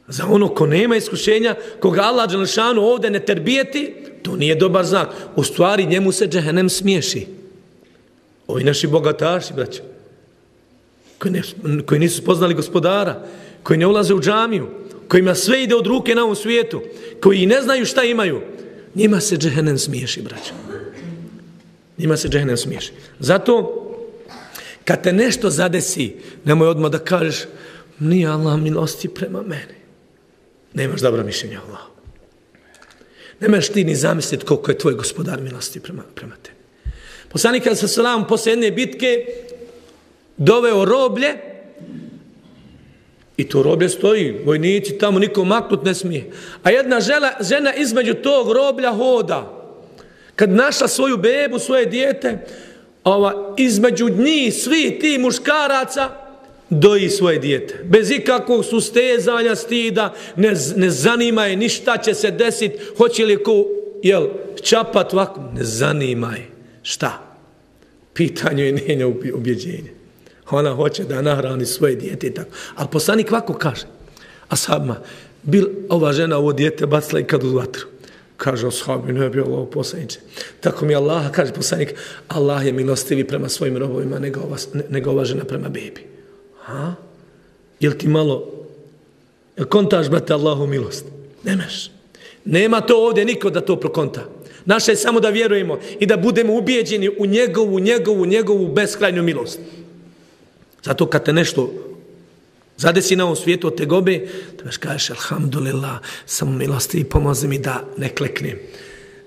Za ono ko nema iskušenja, koga Allah Đelšanu ovdje ne terbijeti, to nije dobar znak. U stvari, njemu se džehennem smiješi. Ovi naši bogataši, braćo, koji, ne, koji nisu spoznali gospodara, koji ne ulaze u džamiju, kojima sve ide od ruke na ovom svijetu, koji ne znaju šta imaju, njima se džehennem smiješi, braćo. Njima se džehennem smiješi. Zato, kad te nešto zadesi, nemoj odmah da kažeš, nije Allah milosti prema meni. Nemaš dobro mišljenja Allah. Nemaš ti ni zamisliti koliko je tvoj gospodar milosti prema, prema te. Poslanik sa salam posle jedne bitke doveo roblje i to roblje stoji, vojnici tamo niko maknut ne smije. A jedna žena, žena između tog roblja hoda kad našla svoju bebu, svoje dijete, ova, između njih svi ti muškaraca doji svoje dijete. Bez ikakvog sustezanja, stida, ne, ne zanima je ništa će se desiti, hoće li ko, jel, čapat ovako, ne zanima je. Šta? Pitanje je njenja ubjeđenja. Ona hoće da nahrani svoje dijete i tako. Ali poslanik ovako kaže, a sabma, bil ova žena ovo dijete bacila i kad u vatru kaže ashabi, ne bi ovo poslaniče. Tako mi Allah, kaže poslanik, Allah je milostivi prema svojim robovima nego ova, nego ova žena prema bebi. Ha? Jel ti malo, jel kontaš, brate, Allahu milost? Nemaš. Nema to ovdje niko da to prokonta. Naše je samo da vjerujemo i da budemo ubijeđeni u njegovu, njegovu, njegovu beskrajnu milost. Zato kad te nešto zadesi na ovom svijetu od te gobe, već kažeš, alhamdulillah, samo milosti i pomozi mi da ne kleknem,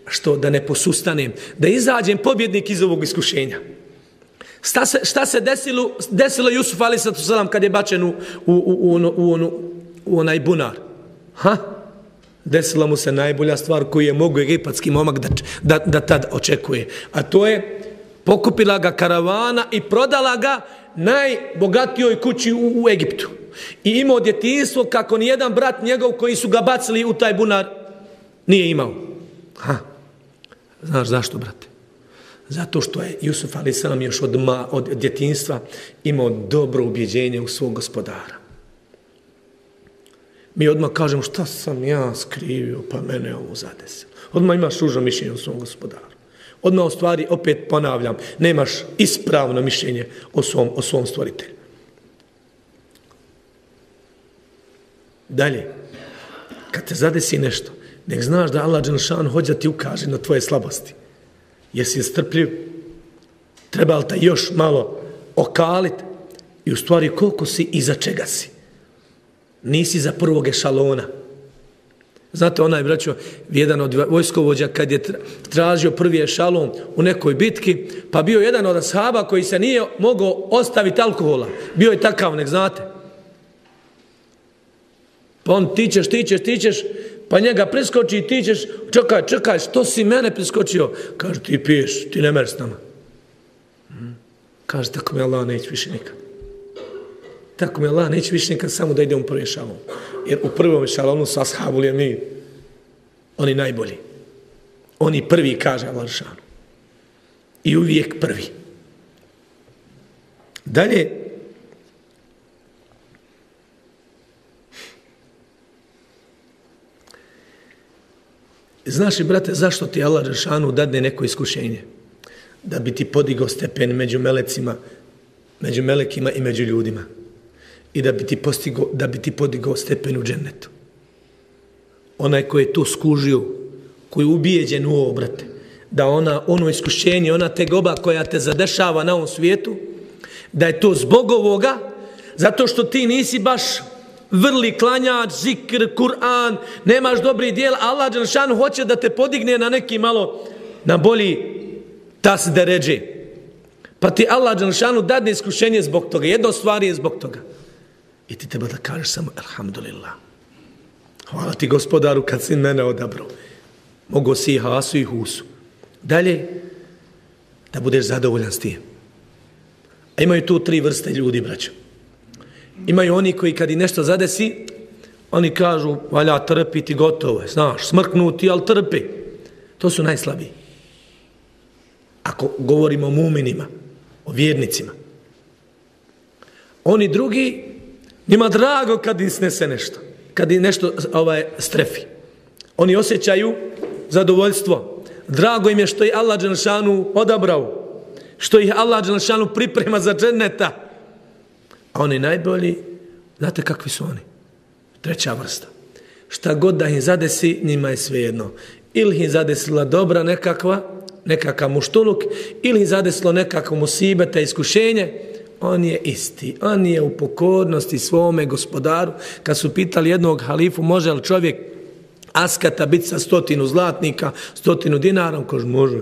što da ne posustanem, da izađem pobjednik iz ovog iskušenja. Šta se, šta se desilo, desilo Jusuf Ali Salam kad je bačen u, u, u, u, ono, u, u, u onaj bunar? Ha? Desila mu se najbolja stvar koju je mogu egipatski momak da, da, da tad očekuje. A to je pokupila ga karavana i prodala ga najbogatijoj kući u, u Egiptu i imao djetinstvo kako ni jedan brat njegov koji su ga bacili u taj bunar nije imao. Ha. Znaš zašto, brate? Zato što je Jusuf Ali Salam još od, ma, od djetinstva imao dobro ubjeđenje u svog gospodara. Mi odmah kažemo šta sam ja skrivio pa mene ovo zadesilo. Odmah imaš ružno mišljenje u svom gospodaru. Odmah u stvari, opet ponavljam, nemaš ispravno mišljenje o svom, o svom stvoritelju. Dalje, kad te zadesi nešto, nek znaš da Allah Đanšan hođa ti ukaže na tvoje slabosti. Jesi strpljiv? Treba li te još malo okaliti i u stvari koliko si i za čega si. Nisi za prvog ešalona. Znate, onaj braćo, jedan od vojskovođa kad je tražio prvi ešalon u nekoj bitki, pa bio jedan od ashaba koji se nije mogao ostaviti alkohola. Bio je takav, nek znate. Pa on tičeš, tičeš, tičeš, pa njega preskoči i tičeš, čekaj, čekaj, što si mene preskočio? Kaže, ti piješ, ti ne mer s nama. Kaže, tako mi Allah neće više nikad. Tako mi Allah neće više nikad samo da ide u prvi šalom. Jer u prvom šalonu su ashabu li mi oni najbolji. Oni prvi, kaže Allah šanu. I uvijek prvi. Dalje, Znaš, brate, zašto ti Allah Žešanu dadne neko iskušenje? Da bi ti podigao stepen među melecima, među melekima i među ljudima. I da bi ti, postigo, da bi ti podigao stepen u džennetu. Onaj koji je to skužio, koji je ubijeđen u ovo, brate, da ona, ono iskušenje, ona tegoba koja te zadešava na ovom svijetu, da je to zbog ovoga, zato što ti nisi baš vrli klanjač, zikr, Kur'an, nemaš dobri dijel, Allah Đelšan hoće da te podigne na neki malo, na bolji tas deređe. Pa ti Allah Đelšanu dadne iskušenje zbog toga. Jedno stvar je zbog toga. I ti treba da kažeš samo, Alhamdulillah. Hvala ti gospodaru kad si mene odabro. Mogu si i hasu i husu. Dalje, da budeš zadovoljan s tim. A imaju tu tri vrste ljudi, braćo. Imaju oni koji kad i nešto zadesi, oni kažu, valja trpiti, gotovo je, znaš, smrknuti, ali trpi. To su najslabiji. Ako govorimo o muminima, o vjernicima. Oni drugi, njima drago kad im snese nešto, kad im nešto ovaj, strefi. Oni osjećaju zadovoljstvo. Drago im je što je Allah Đelšanu odabrao, što ih Allah Đelšanu priprema za dženeta. A oni najbolji, znate kakvi su oni? Treća vrsta. Šta god da im zadesi, njima je svejedno. Ili im zadesila dobra nekakva, nekakav muštuluk, ili im zadesilo nekakvo musibete, iskušenje, on je isti. On je u pokornosti svome gospodaru. Kad su pitali jednog halifu, može li čovjek askata biti sa stotinu zlatnika, stotinu dinara, on kaže, može.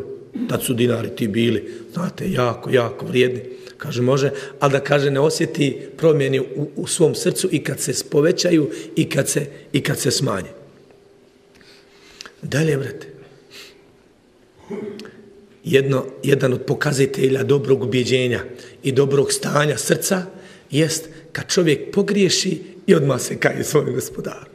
Tad su dinari ti bili, znate, jako, jako vrijedni. Kaže, može, ali da kaže, ne osjeti promjeni u, u svom srcu i kad se povećaju i kad se, i kad se smanje. Dalje, brate, jedno, jedan od pokazatelja dobrog ubjeđenja i dobrog stanja srca jest kad čovjek pogriješi i odmah se kaje svojom gospodaru.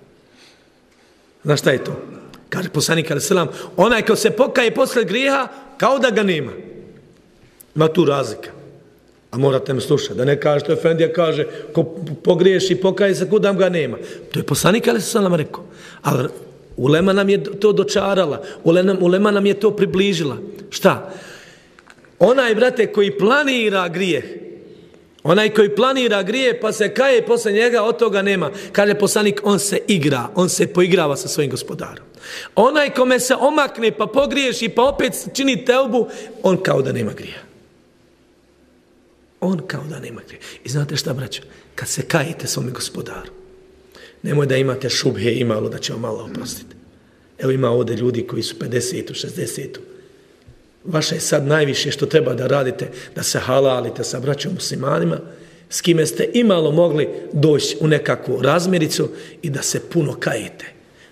Znaš šta je to? Kaže poslanik Ali Selam, onaj ko se pokaje posle grijeha, kao da ga nema. Ima tu razlika. A morate me slušati, da ne kaže, što je kaže, ko pogriješi, pokaje se, kudam ga nema. To je poslanik, ali selam rekao. Ali Ulema nam je to dočarala, Ulema, Ulema nam je to približila. Šta? Onaj, brate, koji planira grijeh, onaj koji planira grijeh pa se kaje posle njega, od toga nema. Kaže poslanik, on se igra, on se poigrava sa svojim gospodarom. Onaj kome se omakne, pa pogriješi, pa opet čini teubu, on kao da nema grija. On kao da nema grija. I znate šta, braćo? Kad se kajete svome gospodaru, nemoj da imate šubhe i malo da će vam malo oprostiti. Evo ima ovde ljudi koji su 50 60 Vaše je sad najviše što treba da radite, da se halalite sa braćom muslimanima, s kime ste imalo mogli doći u nekakvu razmiricu i da se puno kajete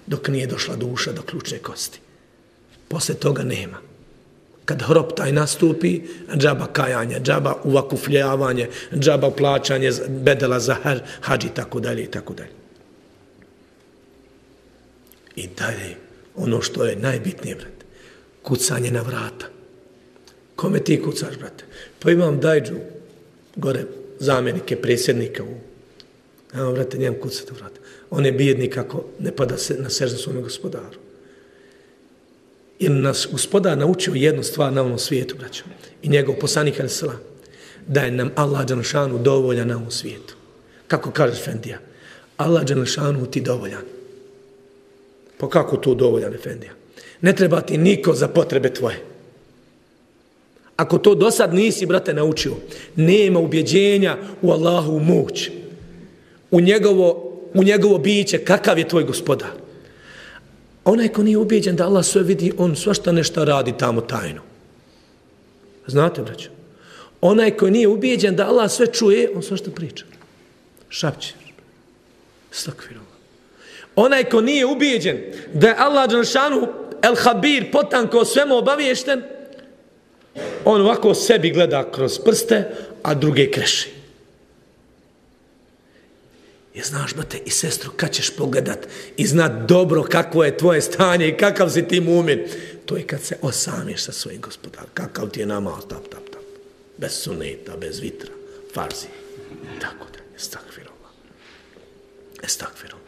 dok nije došla duša do ključne kosti. Posle toga nema kad hrob taj nastupi, džaba kajanja, džaba uvakufljavanje, džaba plaćanje bedela za hađ i tako dalje i tako dalje. I dalje, ono što je najbitnije, brate, kucanje na vrata. Kome ti kucaš, brate? Pa imam dajđu, gore, zamjenike, predsjednika u... Evo, brate, njem kucati brate. On je bijedni kako ne pada se na sežda svome gospodaru. Jer nas gospodar naučio jednu stvar na ovom svijetu, braćo. I njegov poslanik al sala, da je nam Allah Đanšanu dovoljan na ovom svijetu. Kako kaže Fendija? Allah Đanšanu ti dovoljan. Pa kako tu dovoljan, Fendija? Ne treba ti niko za potrebe tvoje. Ako to do sad nisi, brate, naučio, nema ubjeđenja u Allahu moć, u njegovo, u njegovo biće, kakav je tvoj gospodar. Onaj ko nije ubijeđen da Allah sve vidi, on svašta nešto radi tamo tajno. Znate, braćo? Onaj ko nije ubijeđen da Allah sve čuje, on svašta priča. Šapće. Stakvirova. Onaj ko nije ubijeđen da je Allah Đanšanu El Habir potanko svemu obaviješten, on ovako sebi gleda kroz prste, a druge kreši. Je znaš, brate, i sestru, kad ćeš pogledat i znat dobro kakvo je tvoje stanje i kakav si ti mumin, to je kad se osamiš sa svojim gospodarom. Kakav ti je nama, tap, tap, tap. Bez suneta, bez vitra, farzi. Tako da, je stakvirova. Je stakvirova.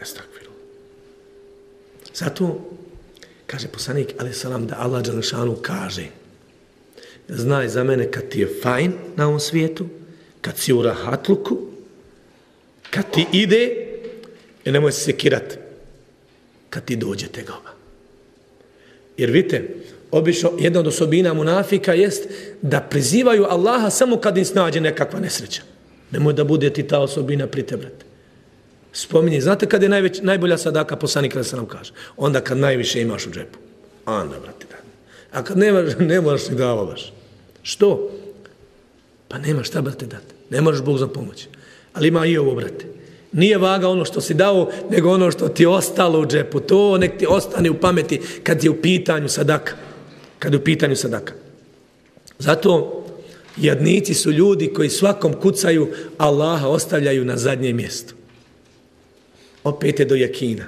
Je stakvirova. Zato, kaže poslanik, ali salam, da Allah Đalešanu kaže, znaj za mene kad ti je fajn na ovom svijetu, kad si u rahatluku, kad ti ide, i nemoj se sekirat, kad ti dođe tegoba. Jer vidite, obično jedna od osobina munafika jest da prizivaju Allaha samo kad im snađe nekakva nesreća. Nemoj da bude ti ta osobina pri te, spominje. Znate kad je najveć, najbolja sadaka poslanik kada se nam kaže? Onda kad najviše imaš u džepu. Onda, brate, da. A kad nemaš, <laughs> ne moraš ni dava baš. Što? Pa nema šta, brate, dati. Ne možeš Bog za pomoć. Ali ima i ovo, brate. Nije vaga ono što si dao, nego ono što ti ostalo u džepu. To nek ti ostane u pameti kad je u pitanju sadaka. Kad je u pitanju sadaka. Zato jednici su ljudi koji svakom kucaju Allaha ostavljaju na zadnje mjesto. Opet je do jakina.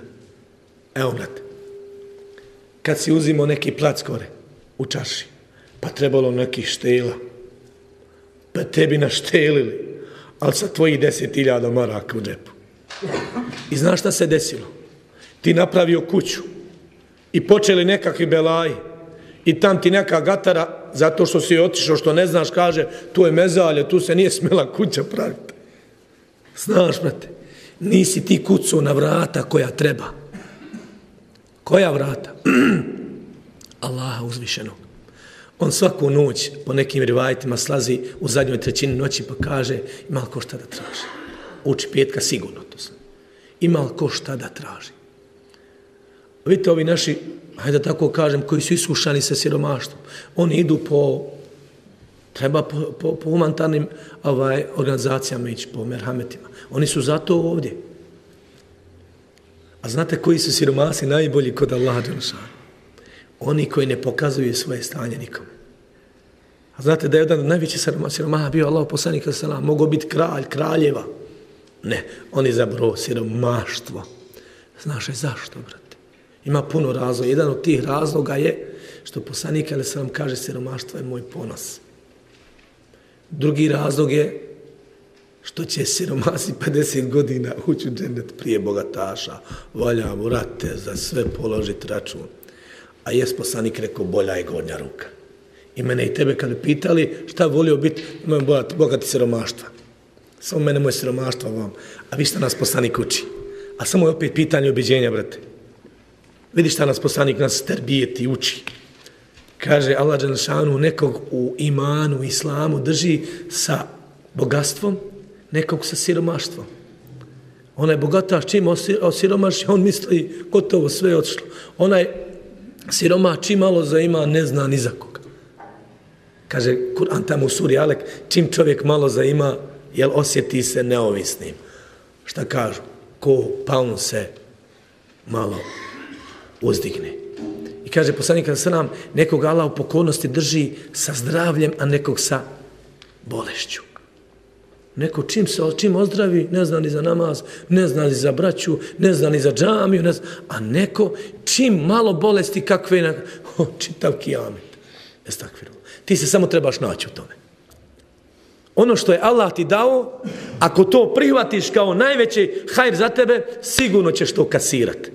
Evo, brate. Kad si uzimo neki plac kore u čaši, pa trebalo neki štela, pa tebi naštelili, ali sa tvojih deset iljada maraka u džepu. I znaš šta se desilo? Ti napravio kuću i počeli nekakvi belaji i tam ti neka gatara, zato što si otišao, što ne znaš, kaže, tu je mezalje, tu se nije smela kuća praviti. Znaš, brate, nisi ti kucu na vrata koja treba. Koja vrata? <clears throat> Allaha uzvišenog. On svaku noć po nekim rivajtima slazi u zadnjoj trećini noći pa kaže ima li ko šta da traži. Uči petka sigurno to sam. Ima li ko šta da traži. Vidite ovi naši, hajde tako kažem, koji su iskušani sa siromaštvom, oni idu po, treba po, po, po humanitarnim ovaj, organizacijama ići, po merhametima. Oni su zato ovdje. A znate koji su siromasi najbolji kod Allaha Đanšana? Oni koji ne pokazuju svoje stanje nikome. A znate da je jedan od najvećih siromaha bio Allah poslanik sallam, mogao biti kralj, kraljeva. Ne, on je zabro siromaštvo. Znaš je zašto, brate? Ima puno razloga. Jedan od tih razloga je što poslanik ali sallam kaže siromaštvo je moj ponos. Drugi razlog je što će siromasi 50 godina ući u džennet prije bogataša. Valja mu rate za sve položiti račun. A jes poslanik rekao, bolja je gornja ruka. I mene i tebe kad pitali šta volio biti, imam bogati, bogati siromaštva. Samo mene moje siromaštva vam. A vi šta nas poslanik uči? A samo je opet pitanje objeđenja, brate. Vidi šta nas poslanik nas terbijeti uči. Kaže Allah Đanšanu nekog u imanu, islamu drži sa bogatstvom, nekog sa siromaštvom. Onaj bogataš čim osiromaš, on misli gotovo sve je odšlo. Onaj siroma čim malo zaima, ne zna ni za koga. Kaže Kur'an tamo u suri Alek, čim čovjek malo zaima, jel osjeti se neovisnim. Šta kažu? Ko paun se malo uzdigne. I kaže poslanik kada se nam nekog Allah u pokolnosti drži sa zdravljem, a nekog sa bolešću. Neko čim se čim ozdravi, ne zna ni za namaz, ne zna ni za braću, ne zna ni za džamiju, ne zna, a neko čim malo bolesti kakve na <laughs> oh, čitav kijamet. Estakfirullah. Ti se samo trebaš naći u tome. Ono što je Allah ti dao, ako to prihvatiš kao najveći hajr za tebe, sigurno ćeš to kasirati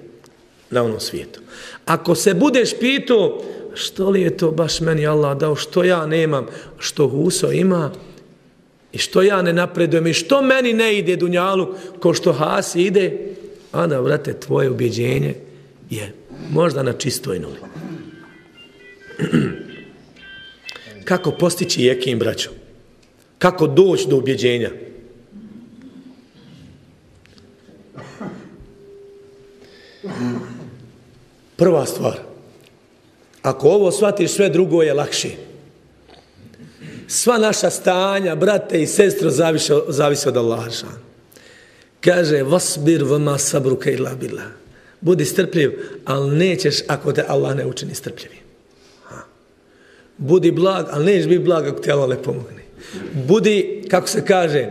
na onom svijetu. Ako se budeš pitao što li je to baš meni Allah dao, što ja nemam, što Huso ima, I što ja ne napredujem i što meni ne ide dunjalu ko što Hasi ide, onda, vrate, tvoje ubjeđenje je možda na čistoj nuli. <clears throat> Kako postići jekim braćom? Kako doći do ubjeđenja? Prva stvar. Ako ovo shvatiš, sve drugo je lakše. Sva naša stanja, brate i sestro, zavise, zavise od Allaha. Kaže, vasbir vama sabruke ila bila. Budi strpljiv, ali nećeš ako te Allah ne učini strpljivi. Budi blag, ali nećeš biti blag ako ti Allah ne pomogne. Budi, kako se kaže,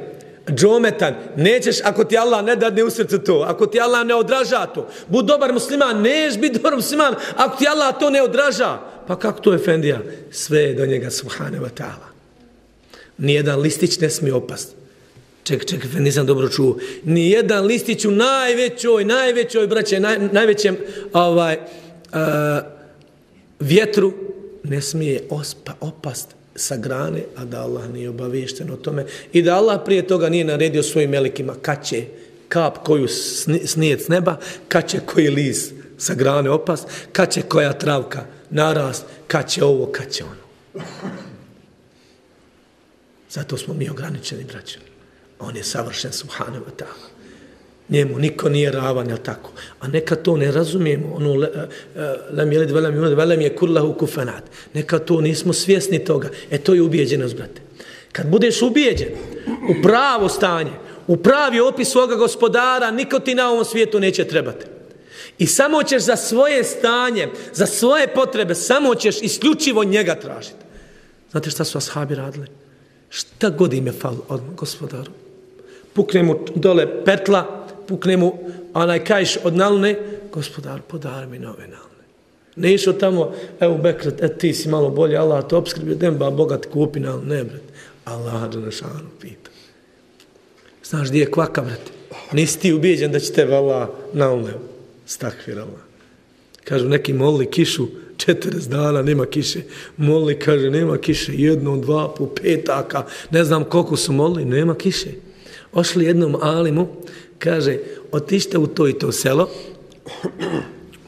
džometan, nećeš ako ti Allah ne dadne u srcu to, ako ti Allah ne odraža to. Budi dobar musliman, nećeš biti dobar musliman ako ti Allah to ne odraža. Pa kako to je Fendija? Sve je do njega, subhanahu wa ta'ala. Nijedan listić ne smije opast. Ček, ček, nisam dobro čuo. Nijedan listić u najvećoj, najvećoj, braće, naj, najvećem ovaj, uh, vjetru ne smije ospa, opast sa grane, a da Allah nije obaviješten o tome. I da Allah prije toga nije naredio svojim melekima kad će kap koju snijec neba, kad će koji lis sa grane opast, kad će koja travka narast, kad će ovo, kad će ono. Zato smo mi ograničeni, braće. On je savršen, subhanahu wa ta'ala. Njemu niko nije ravan, je tako? A neka to ne razumijemo, ono, e, e, lem jelid velem jelid, velem je kullahu kufanat. Neka to nismo svjesni toga. E, to je ubijeđenost, brate. Kad budeš ubijeđen u pravo stanje, u pravi opis svoga gospodara, niko ti na ovom svijetu neće trebati. I samo ćeš za svoje stanje, za svoje potrebe, samo ćeš isključivo njega tražiti. Znate šta su ashabi radili? Šta god im je fal od gospodaru? Pukne mu dole petla, pukne mu onaj kajš od nalne, gospodar, podar mi nove nalne. Ne išao tamo, evo Bekret, et ti si malo bolje, Allah te obskrbi, dem ba Boga ti kupi nalne, ne bret. Allah da na šanu pita. Znaš gdje je kvaka, bret? Nisi ti ubijeđen da će tebe Allah nalne. Stakvir Allah. Kažu neki molili kišu, 40 dana nema kiše. Molili, kaže, nema kiše, jedno, dva, po petaka, ne znam koliko su molili, nema kiše. Ošli jednom alimu, kaže, otište u to i to selo,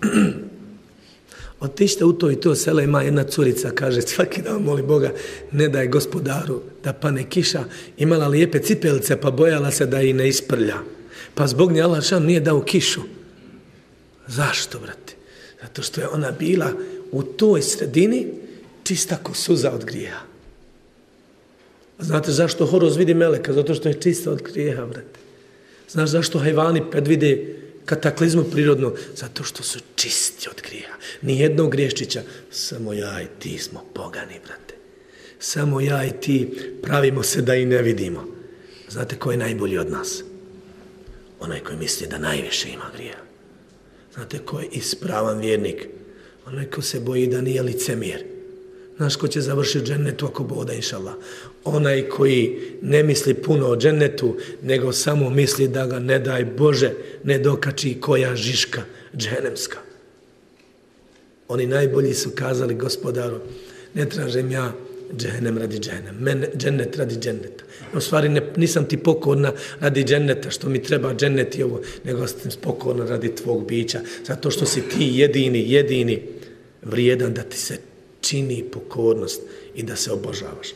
<clears throat> otište u to i to selo, ima jedna curica, kaže, svaki dan moli Boga, ne daj gospodaru da pane kiša, imala lijepe cipelice, pa bojala se da i ne isprlja. Pa zbog nje Allah šan nije dao kišu. Zašto, brate? Zato što je ona bila u toj sredini čista ko suza od grija. A znate zašto horoz vidi meleka? Zato što je čista od grijeha, brate. Znaš zašto hajvani predvide kataklizmu prirodno? Zato što su čisti od grijeha. Nijednog griješčića. Samo ja i ti smo pogani, brate. Samo ja i ti pravimo se da i ne vidimo. Znate ko je najbolji od nas? Onaj koji misli da najviše ima grija. Znate ko je ispravan vjernik? Onaj ko se boji da nije licemir. Znaš ko će završiti džennetu ako boda, inša Allah. Onaj koji ne misli puno o džennetu, nego samo misli da ga ne daj Bože, ne dokači koja žiška dženemska. Oni najbolji su kazali gospodaru, ne tražem ja džehennem radi džehennem, men džennet radi dženneta. U stvari ne, nisam ti pokorna radi dženneta, što mi treba dženneti ovo, nego sam pokorna radi tvog bića, zato što si ti jedini, jedini vrijedan da ti se čini pokornost i da se obožavaš.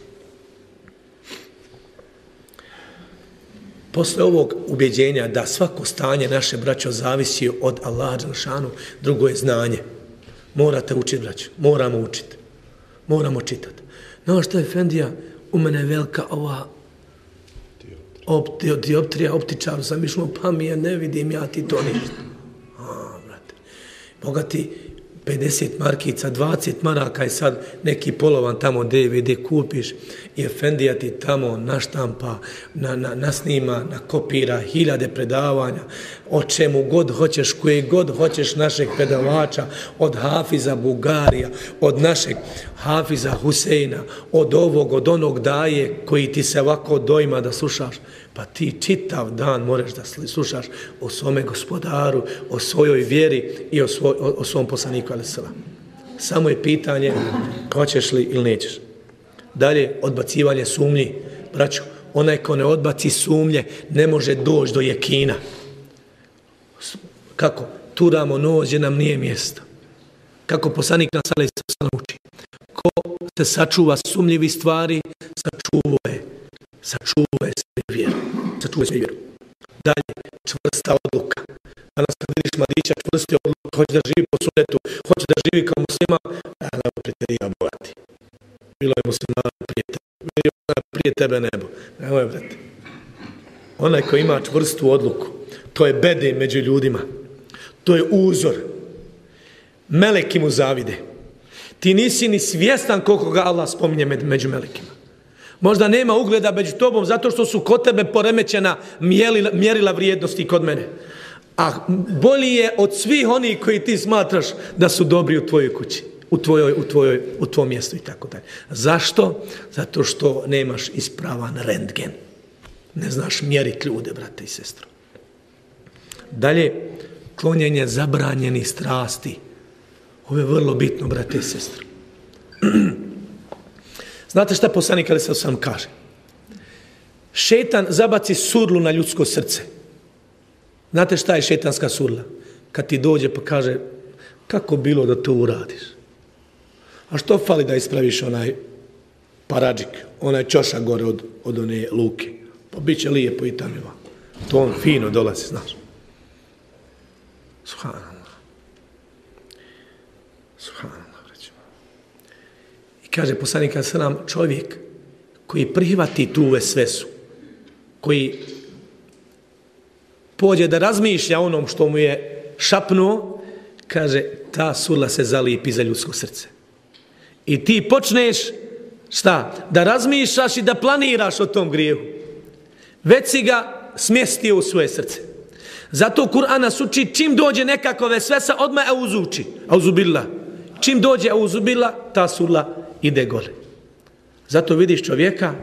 Posle ovog ubjeđenja da svako stanje naše braćo zavisi od Allaha Đelšanu, drugo je znanje. Morate učiti, braćo. Moramo učiti. Moramo čitati. No šta je Fendija, u mene je velika ova opti, dioptrija, optičar, sam išlo, pa mi je, ne vidim ja ti to ništa. A, brate. Boga ti, 50 markica, 20 maraka i sad neki polovan tamo DVD kupiš i Efendija ti tamo naštampa, na, na, nasnima, nakopira hiljade predavanja o čemu god hoćeš, koje god hoćeš našeg predavača, od Hafiza Bugarija, od našeg Hafiza Huseina, od ovog, od onog daje koji ti se ovako dojma da slušaš, pa ti čitav dan moraš da slušaš o svome gospodaru, o svojoj vjeri i o, svoj, o, o svom poslaniku, ali sala. Samo je pitanje hoćeš li ili nećeš. Dalje, odbacivanje sumnji. Braću, onaj ko ne odbaci sumnje, ne može doći do jekina. Kako? Turamo nož, nam nije mjesto. Kako poslanik nas ali se uči. Ko se sačuva sumnjivi stvari, sačuva je, sačuva je vjeru. Sačuva je sve vjeru. Dalje, čvrsta odluka. Danas kad vidiš mladića čvrsti odluka, hoće da živi po sunetu, hoće da živi kao muslima, a ne preterija bojati. Bilo je muslimana prije tebe, bilo je prije tebe nebo. Evo je, brate. Onaj ko ima čvrstu odluku, to je bede među ljudima. To je uzor. Meleki mu zavide. Ti nisi ni svjestan koliko ga Allah spominje među melekima. Možda nema ugleda među tobom zato što su kod tebe poremećena mjerila, mjerila vrijednosti kod mene. A bolji je od svih onih koji ti smatraš da su dobri u tvojoj kući, u, tvojoj, u, tvojoj, u tvom mjestu i tako dalje. Zašto? Zato što nemaš ispravan rentgen. Ne znaš mjeriti ljude, brate i sestro. Dalje, klonjenje zabranjenih strasti. Ovo je vrlo bitno, brate i sestre. <clears throat> Znate šta poslanik ali se sam kaže? Šetan zabaci surlu na ljudsko srce. Znate šta je šetanska surla? Kad ti dođe pa kaže kako bilo da to uradiš? A što fali da ispraviš onaj paradžik, onaj čošak gore od, od one luke? Pa bit će lijepo i tamo To on fino dolazi, znaš. Subhanallah. Subhanallah, rećemo. I kaže poslanik Asalam, čovjek koji prihvati tu vesvesu, koji pođe da razmišlja onom što mu je šapnuo, kaže, ta surla se zalipi za ljudsko srce. I ti počneš, šta, da razmišljaš i da planiraš o tom grijehu. Već si ga smjestio u svoje srce. Zato Kur'an nas uči čim dođe nekako vesvesa, odmah je uzuči. Auzubila. Čim dođe auzubila, ta surla ide gole. Zato vidiš čovjeka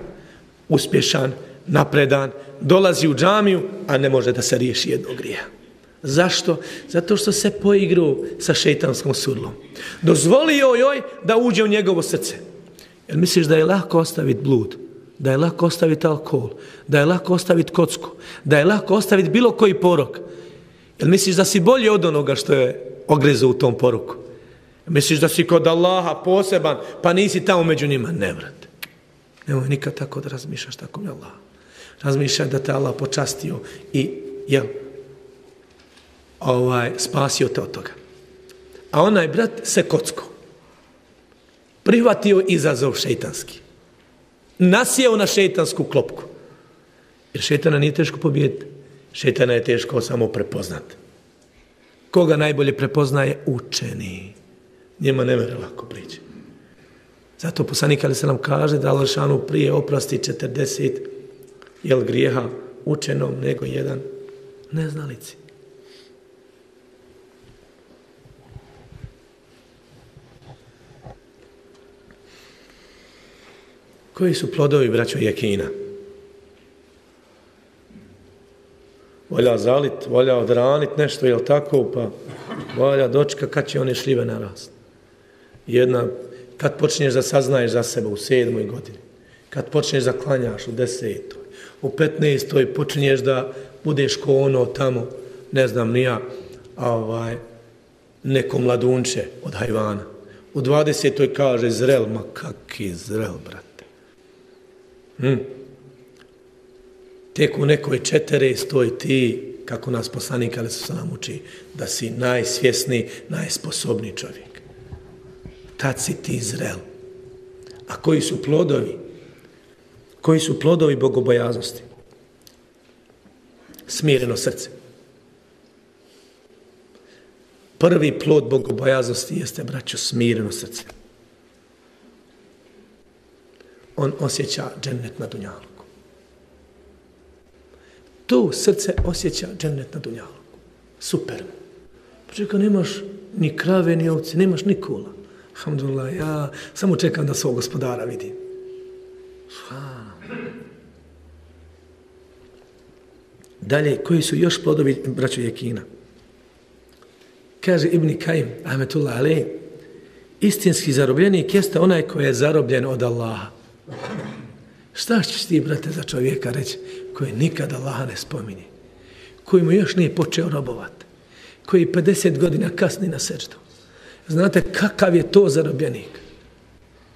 uspješan, napredan, dolazi u džamiju, a ne može da se riješi jednog grijeha. Zašto? Zato što se poigrao sa šeitanskom sudlom. Dozvolio joj da uđe u njegovo srce. Jer misliš da je lako ostaviti blud? da je lako ostaviti alkohol, da je lako ostaviti kocku, da je lako ostaviti bilo koji porok. Jel misliš da si bolji od onoga što je ogrezao u tom poruku? Misliš da si kod Allaha poseban, pa nisi tamo među njima? Ne, vrate. Nemoj nikad tako da razmišljaš tako mi Allah. Razmišljaj da te Allah počastio i, jel, ovaj, spasio te od toga. A onaj brat se kocko. Prihvatio izazov šeitanski nasijeo na šeitansku klopku. Jer šetana nije teško pobijeti. Šetana je teško samo prepoznat. Koga najbolje prepoznaje? Učeni. Njema ne mere lako priđe. Zato poslanik ali se nam kaže da Alšanu prije oprosti 40 jel grijeha učenom nego jedan neznalici. Koji su plodovi, braćo Jekina? Volja zalit, volja odranit nešto, jel tako? Pa volja dočka kad će one šljive narast. Jedna, kad počneš da saznaješ za sebe u sedmoj godini, kad počneš da klanjaš u desetoj, u petnestoj počinješ da budeš ko ono tamo, ne znam, nija, ovaj, neko mladunče od hajvana. U dvadesetoj kaže zrel, ma kaki zrel, brat. Hmm. Tek u nekoj četere stoj ti, kako nas poslanik, ali se nam uči, da si najsvjesni, najsposobni čovjek. Tad si ti zrel. A koji su plodovi? Koji su plodovi bogobojaznosti? Smireno srce. Prvi plod bogobojaznosti jeste, braćo, smireno srce on osjeća džennet na dunjalku. To srce osjeća džennet na dunjalku. Super. Pa čekaj, nemaš ni krave, ni ovce, nemaš ni kula. Alhamdulillah, ja samo čekam da svog gospodara vidim. Dalje, koji su još plodovi braću Jekina? Kaže Ibn Kajim, Ahmetullah Ali, istinski zarobljenik jeste onaj koji je zarobljen od Allaha. Šta ćeš ti, brate, za čovjeka reći koji nikada Allaha ne spominje, koji mu još nije počeo robovati, koji 50 godina kasni na srđu. Znate kakav je to zarobljenik?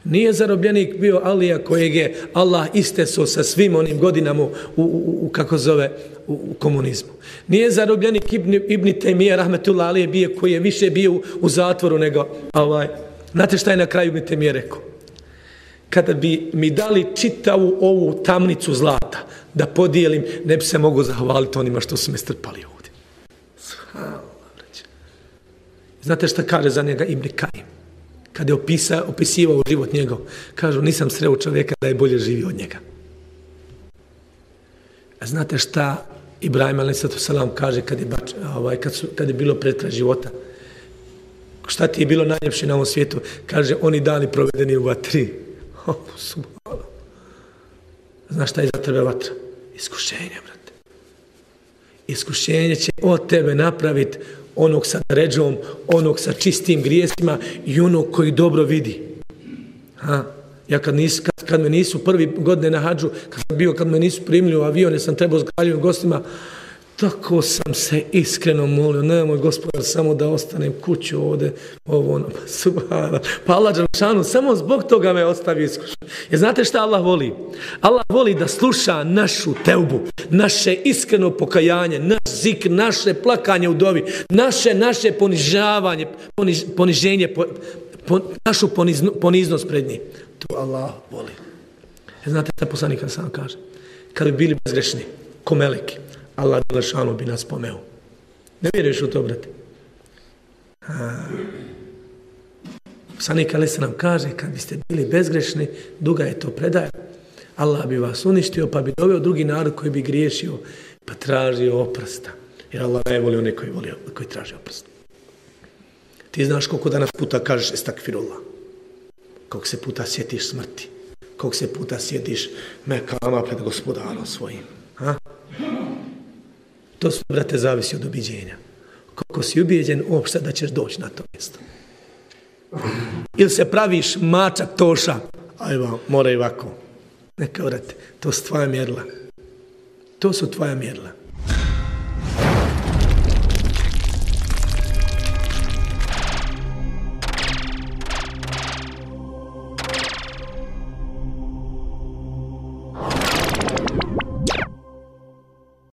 Nije zarobljenik bio Alija kojeg je Allah isteso sa svim onim godinama u, u, u kako zove, u, u komunizmu. Nije zarobljenik Ibn, Ibn Temije, rahmetullah Alije, bio koji je više bio u, u zatvoru nego ovaj. Znate šta je na kraju Ibn Temije rekao? Kada bi mi dali čitavu ovu tamnicu zlata da podijelim, ne bi se mogu zahvaliti onima što su me strpali ovdje. Znate šta kaže za njega Ibn Kajim? Kada je opisa, opisivao život njegov, kažu nisam sreo čovjeka da je bolje živio od njega. A znate šta Ibrahim a.s. kaže kad je, bač, ovaj, kad, su, kad je bilo pred života? Šta ti je bilo najljepše na ovom svijetu? Kaže, oni dani provedeni u vatri. Znaš šta je za tebe vatra? Iskušenje, brate. Iskušenje će od tebe napraviti onog sa ređom, onog sa čistim grijesima i onog koji dobro vidi. Ha? Ja kad, nis, kad, kad me nisu prvi godine na hađu, kad sam bio, kad me nisu primili u avion, ja sam trebao s gostima, tako sam se iskreno molio, nemoj gospodar, samo da ostanem kuću ovde, ovo ono, <laughs> subhana. Pa Allah Đalšanu, samo zbog toga me ostavi iskušan. Jer znate šta Allah voli? Allah voli da sluša našu teubu, naše iskreno pokajanje, naš zik, naše plakanje u dovi, naše, naše ponižavanje, poniž, poniženje, po, po, našu ponizno, poniznost pred njim. To Allah voli. Jer znate šta poslanik sam kaže? Kad bi bili bezgrešni, ko meleki, Allah Đelešanu bi nas pomeo. Ne vjeruješ u to, brate? Sanik Ali se nam kaže, kad biste bili bezgrešni, duga je to predaja, Allah bi vas uništio, pa bi doveo drugi narod koji bi griješio, pa tražio oprsta. Jer Allah ne voli one koji, voli, koji traži oprsta. Ti znaš koliko danas puta kažeš estakfirullah. Koliko se puta sjetiš smrti. Koliko se puta sjetiš mekama pred gospodarom svojim. Ha? To su, brate, zavisi od ubiđenja. Koliko si ubijeđen uopšte da ćeš doći na to mjesto. Ili se praviš mačak toša, ajmo, mora i ovako. Neka, brate, to su tvoja mjerla. To su tvoja mjerla.